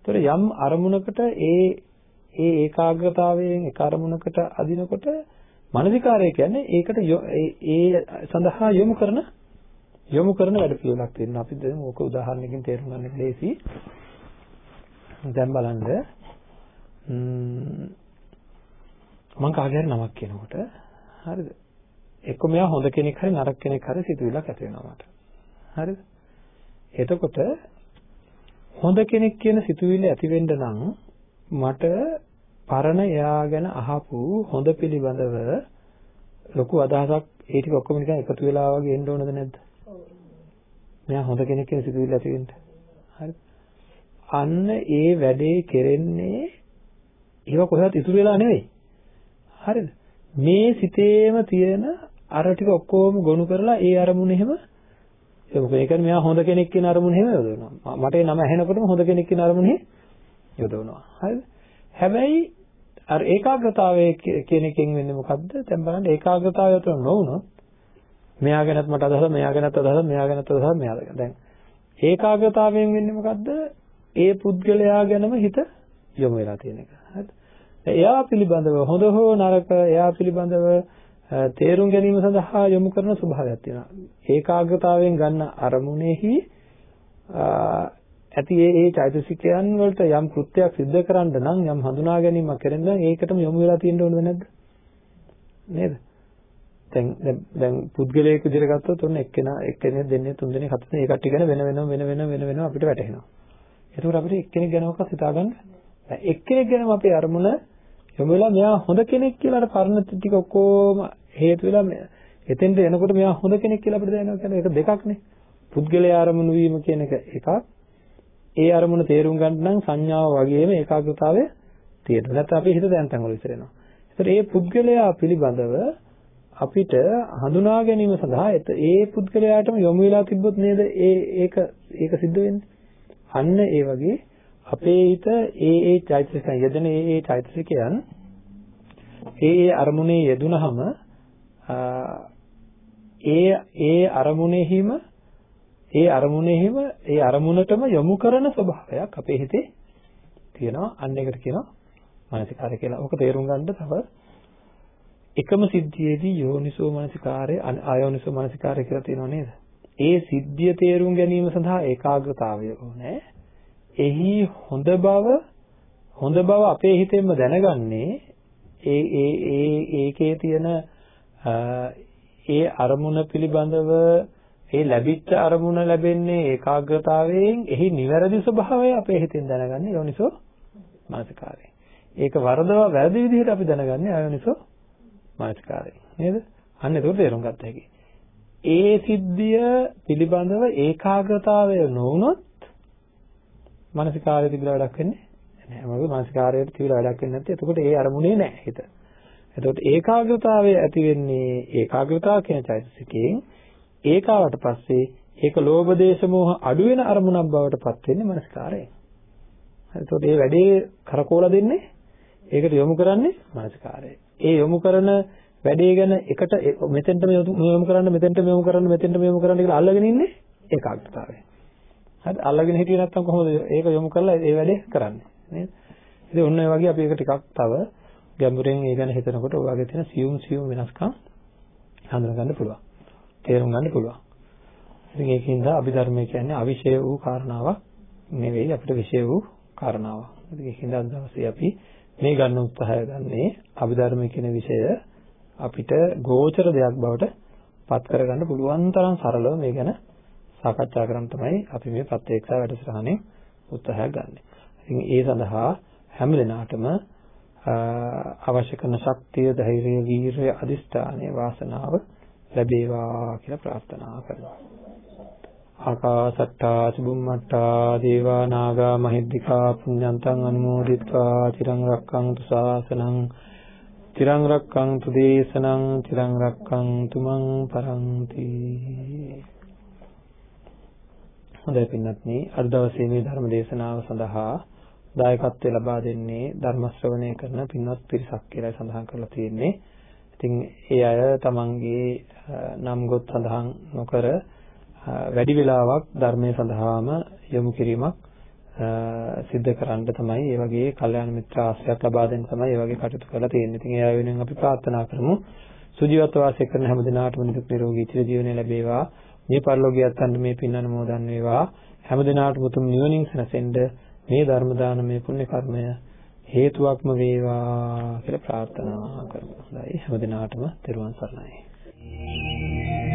ඒතර යම් අරමුණකට ඒ ඒ ඒකාග්‍රතාවයෙන් එක අරමුණකට අදිනකොට මානසිකාරය කියන්නේ ඒකට ඒ සඳහා යොමු කරන යොමු කරන වැඩ පිළිවෙලක් තියෙනවා. අපි දැන් ඕක උදාහරණයකින් තේරුම් ගන්න ලේසි. දැන් බලන්න මම කාගේ හරි නමක් කියනකොට හරිද? එක්ක මෙයා හොඳ කෙනෙක් හරි නරක කෙනෙක් හරි සිතුවිල්ලක් ඇති වෙනවා මට. හරිද? එතකොට හොඳ කෙනෙක් කියන සිතුවිල්ල ඇති වෙන්න නම් මට පරණ එයා ගැන අහපු හොඳ පිළිබඳව ලොකු අදහසක් ඒ ටික ඔක්කොම නිකන් එකතු වෙලා වගේ එන්න ඕනද නැද්ද? මෙයා හොඳ කෙනෙක් කියන සිතුවිල්ල ඇති වෙන්න. හරි. අන්න ඒ වැඩේ කෙරෙන්නේ ඒව කොහෙවත් ඉතුරු වෙලා නෙවෙයි. හරිද? මේ සිතේම තියෙන අර ටික ඔක්කොම ගොනු කරලා ඒ අරමුණ එහෙම ඒක කියන්නේ මෙයා හොඳ කෙනෙක් කියන අරමුණ එහෙම යොදවනවා. මට ඒ නම ඇහෙනකොටම හොඳ කෙනෙක් කියන අරමුණේ යොදවනවා. හරිද? හැබැයි අර ඒකාග්‍රතාවය කියන එකෙන් වෙන්නේ මොකද්ද? දැන් බලන්න ඒකාග්‍රතාවය තුළ නොවුනොත් මෙයා ගැනත් මට අදහස, මෙයා ගැනත් අදහස, මෙයා ගැනත් අදහස, මෙයා ගැන. දැන් ඒකාග්‍රතාවයෙන් වෙන්නේ මොකද්ද? ඒ පුද්ගලයා ගැනම හිත යොමු වෙලා තියෙන එක. හරිද? එයා පිළිබඳව හොඳ හෝ නරක එයා පිළිබඳව තේරුම් ගැනීම සඳහා යොමු කරන ස්වභාවයක් තියෙනවා. ඒකාග්‍රතාවයෙන් ගන්න අරමුණෙහි ඇති ඒ ඒ චෛතසිකයන් වලට යම් කෘත්‍යයක් සිද්ධ කරන්න නම් යම් හඳුනා ගැනීමක් කරන්න ඒකටම යොමු වෙලා තියෙන්න ඕනද නැද්ද? නේද? දැන් දැන් පුද්ගලයෙක් විදිහට ගත්තොත් ඔන්න එක්කෙනා එක්කෙනෙක් දෙන්නේ තුන් දෙනෙක් හතර දෙනෙක් ඒ කට්ටිය ගැන වෙන වෙනම වෙන වෙනම වෙන වෙනම අපිට වැටහෙනවා. ඒකෝර අපිට එක්කෙනෙක් ගැනවත් හිතාගන්න එක්කෙනෙක් ගැනම අපේ අරමුණ යොමු වෙලා මෙයා හොඳ කෙනෙක් කියලා අර පරණ ටික ඔක්කොම හේතු වෙලා එතෙන්ට එනකොට මෙයා හොඳ කෙනෙක් කියලා අපිට දැනෙනවා කියන්නේ ඒක දෙකක්නේ. පුද්ගලයා අරමුණු වීම කියන එක එකක්. ඒ අරමුණ තේරුම් ගන්න නම් සංඥාව වගේම ඒකාග්‍රතාවය තියෙනවා. නැත්නම් අපේ හිත දැන් තැන් වල විසිරෙනවා. ඒතර ඒ පුද්ගලයා පිළිබඳව අපිට හඳුනා ගැනීම සඳහා ඒ පුද්ගලයාටම යොමු වෙලා තිබ්බොත් නේද ඒ ඒක ඒක සිද්ධ වෙන්නේ. අන්න ඒ වගේ අපේ හිත ඒ ඒ චෛතසිකයන් යෙදෙන ඒ ඒ චෛතසිකයන් ඒ ඒ අරමුණේ යෙදුනහම ඒ ඒ අරමුණෙහිම ඒ අරමුණෙහිම ඒ අරමුණටම යොමු කරන ස්වභාවයක් අපේ හිතේ තියෙනවා. අන්න ඒකට කියනවා මානසිකාරය කියලා. ඔක තේරුම් ගන්න තව එකම සිද්ධියේදී යෝනිසෝ මානසිකාරය අයෝනිසෝ මානසිකාරය කියලා තියෙනව නේද? ඒ සිද්ධිය තේරුම් ගැනීම සඳහා ඒකාග්‍රතාවය ඕනේ. එහි හොඳ බව හොඳ බව අපේ හිතෙන්ම දැනගන්නේ ඒ ඒ ඒ ඒකේ තියෙන ඒ අරමුණ පිළිබඳව ඒ ලැබිච්ච අරමුණ ලැබෙන්නේ ඒකාග්‍රතාවයෙන් එහි නිවැරදි ස්වභාවය අපේ හිතෙන් දැනගන්නේ යෝනිසෝ මානසිකාරයෙන්. ඒක වරදවා වැරදි විදිහට අපි දැනගන්නේ අයෝනිසෝ මානසිකාරයෙන්. නේද? අන්න ඒක තේරුම් ගත්ත හැකි. ඒ සිද්ධිය පිළිබඳව ඒකාග්‍රතාවය නොවුනොත් මානසිකාරය තිබිලා වැඩක් වෙන්නේ නැහැ. මොකද මානසිකාරයට තිබිලා වැඩක් වෙන්නේ නැත්නම් එතකොට ඒ අරමුණේ නැහැ හිත. එතකොට ඒකාග්‍රතාවය ඇති වෙන්නේ ඒකාග්‍රතාව කියන චෛතසිකයෙන් ඒකාවට පස්සේ ඒක ලෝභ දේශ මොහ අඩු වෙන අරමුණක් බවට පත් වෙන්නේ මානසිකාරයෙන්. එතකොට මේ වැඩේ කරකෝලා දෙන්නේ ඒකට යොමු කරන්නේ මානසිකාරය. ඒ යොමු කරන වැඩේ ගැන එකට මෙතෙන්ට යොමු කරන්න මෙතෙන්ට යොමු කරන්න මෙතෙන්ට යොමු කරන්න කියලා අල්ලගෙන ඉන්නේ ඒකාග්‍රතාවය. හරි අල්ලගෙන හිටියේ නැත්නම් කොහොමද ඒක යොමු කරලා ඒ වැඩේ කරන්නේ නේද? ඉතින් ඔන්න ඔය වගේ අපි ඒක ටිකක් තව ගැඹුරින් ඒ ගැන හිතනකොට ඔය වගේ තියෙන සියුම් සියුම් වෙනස්කම් හඳුනගන්න පුළුවන්. තේරුම් ගන්න පුළුවන්. ඉතින් ඒකින්ද අභිධර්මය කියන්නේ අවිෂය වූ කාරණාවක් නෙවෙයි අපිට විෂය වූ කාරණාවක්. ඉතින් ඒකින්ද අද දවසේ අපි මේ ගන්න උත්සාහය ගන්නේ අභිධර්මය කියන විෂය අපිට ගෝචර දෙයක් බවට පත් කරගන්න පුළුවන් තරම් සරලව මේ ගැන සාකච්ඡා කරන්න තමයි අපි මේ ප්‍රත්‍යක්ෂ වැඩසටහනේ උත්සාහය ගන්න. ඉතින් ඒ සඳහා හැම දිනාටම අවශ්‍ය කරන ශක්තිය, ධෛර්යය, වීරිය, අදිස්ථානය, වාසනාව ලැබේවා කියලා ප්‍රාර්ථනා කරනවා. ආකාසට්ටා චුම්මට්ටා දේවා නාග මහිද්దికා පුඤ්ඤන්තං අනුමෝදිත්වා තිරං රක්ඛන්තු ශාසනං තිරං රක්ඛන්තු දේශනං තිරං රක්ඛන්තු මං පරන්ති හොඳයි පින්වත්නි අද දවසේ මේ ධර්ම දේශනාව සඳහා දායකත්වය ලබා දෙන්නේ ධර්ම ශ්‍රවණය කරන පින්වත් පිරිසක් කියලා සඳහන් කරලා තියෙන්නේ. ඉතින් ඒ අය තමන්ගේ නම් ගොත් සඳහන් නොකර වැඩි වෙලාවක් ධර්මයේ සඳහාම යොමු කිරීමක් සිද්ධ කරන්න තමයි ඒ වගේ කල්යාණ මිත්‍ර ආශ්‍රයයක් ලබා දෙන්න තමයි ඒ වගේ කටයුතු කරලා තියෙන්නේ. ඉතින් ඒ අය වෙනුවෙන් අපි ප්‍රාර්ථනා කරමු සුජීවත්ව වාසය කරන හැම දිනාටම නිදුක් නිරෝගී චිර ජීවනය ලැබේවා. මේ පරිලෝකියත් අන්න මේ පින් අනුමෝදන් වේවා හැම දිනාටම උතුම් නිවනින් සැනසෙන්න මේ ධර්ම දානමය පුණ්‍ය කර්මය හේතුවක්ම වේවා කියලා ප්‍රාර්ථනා කරමු. හොඳයි හැම දිනාටම තෙරුවන් සරණයි.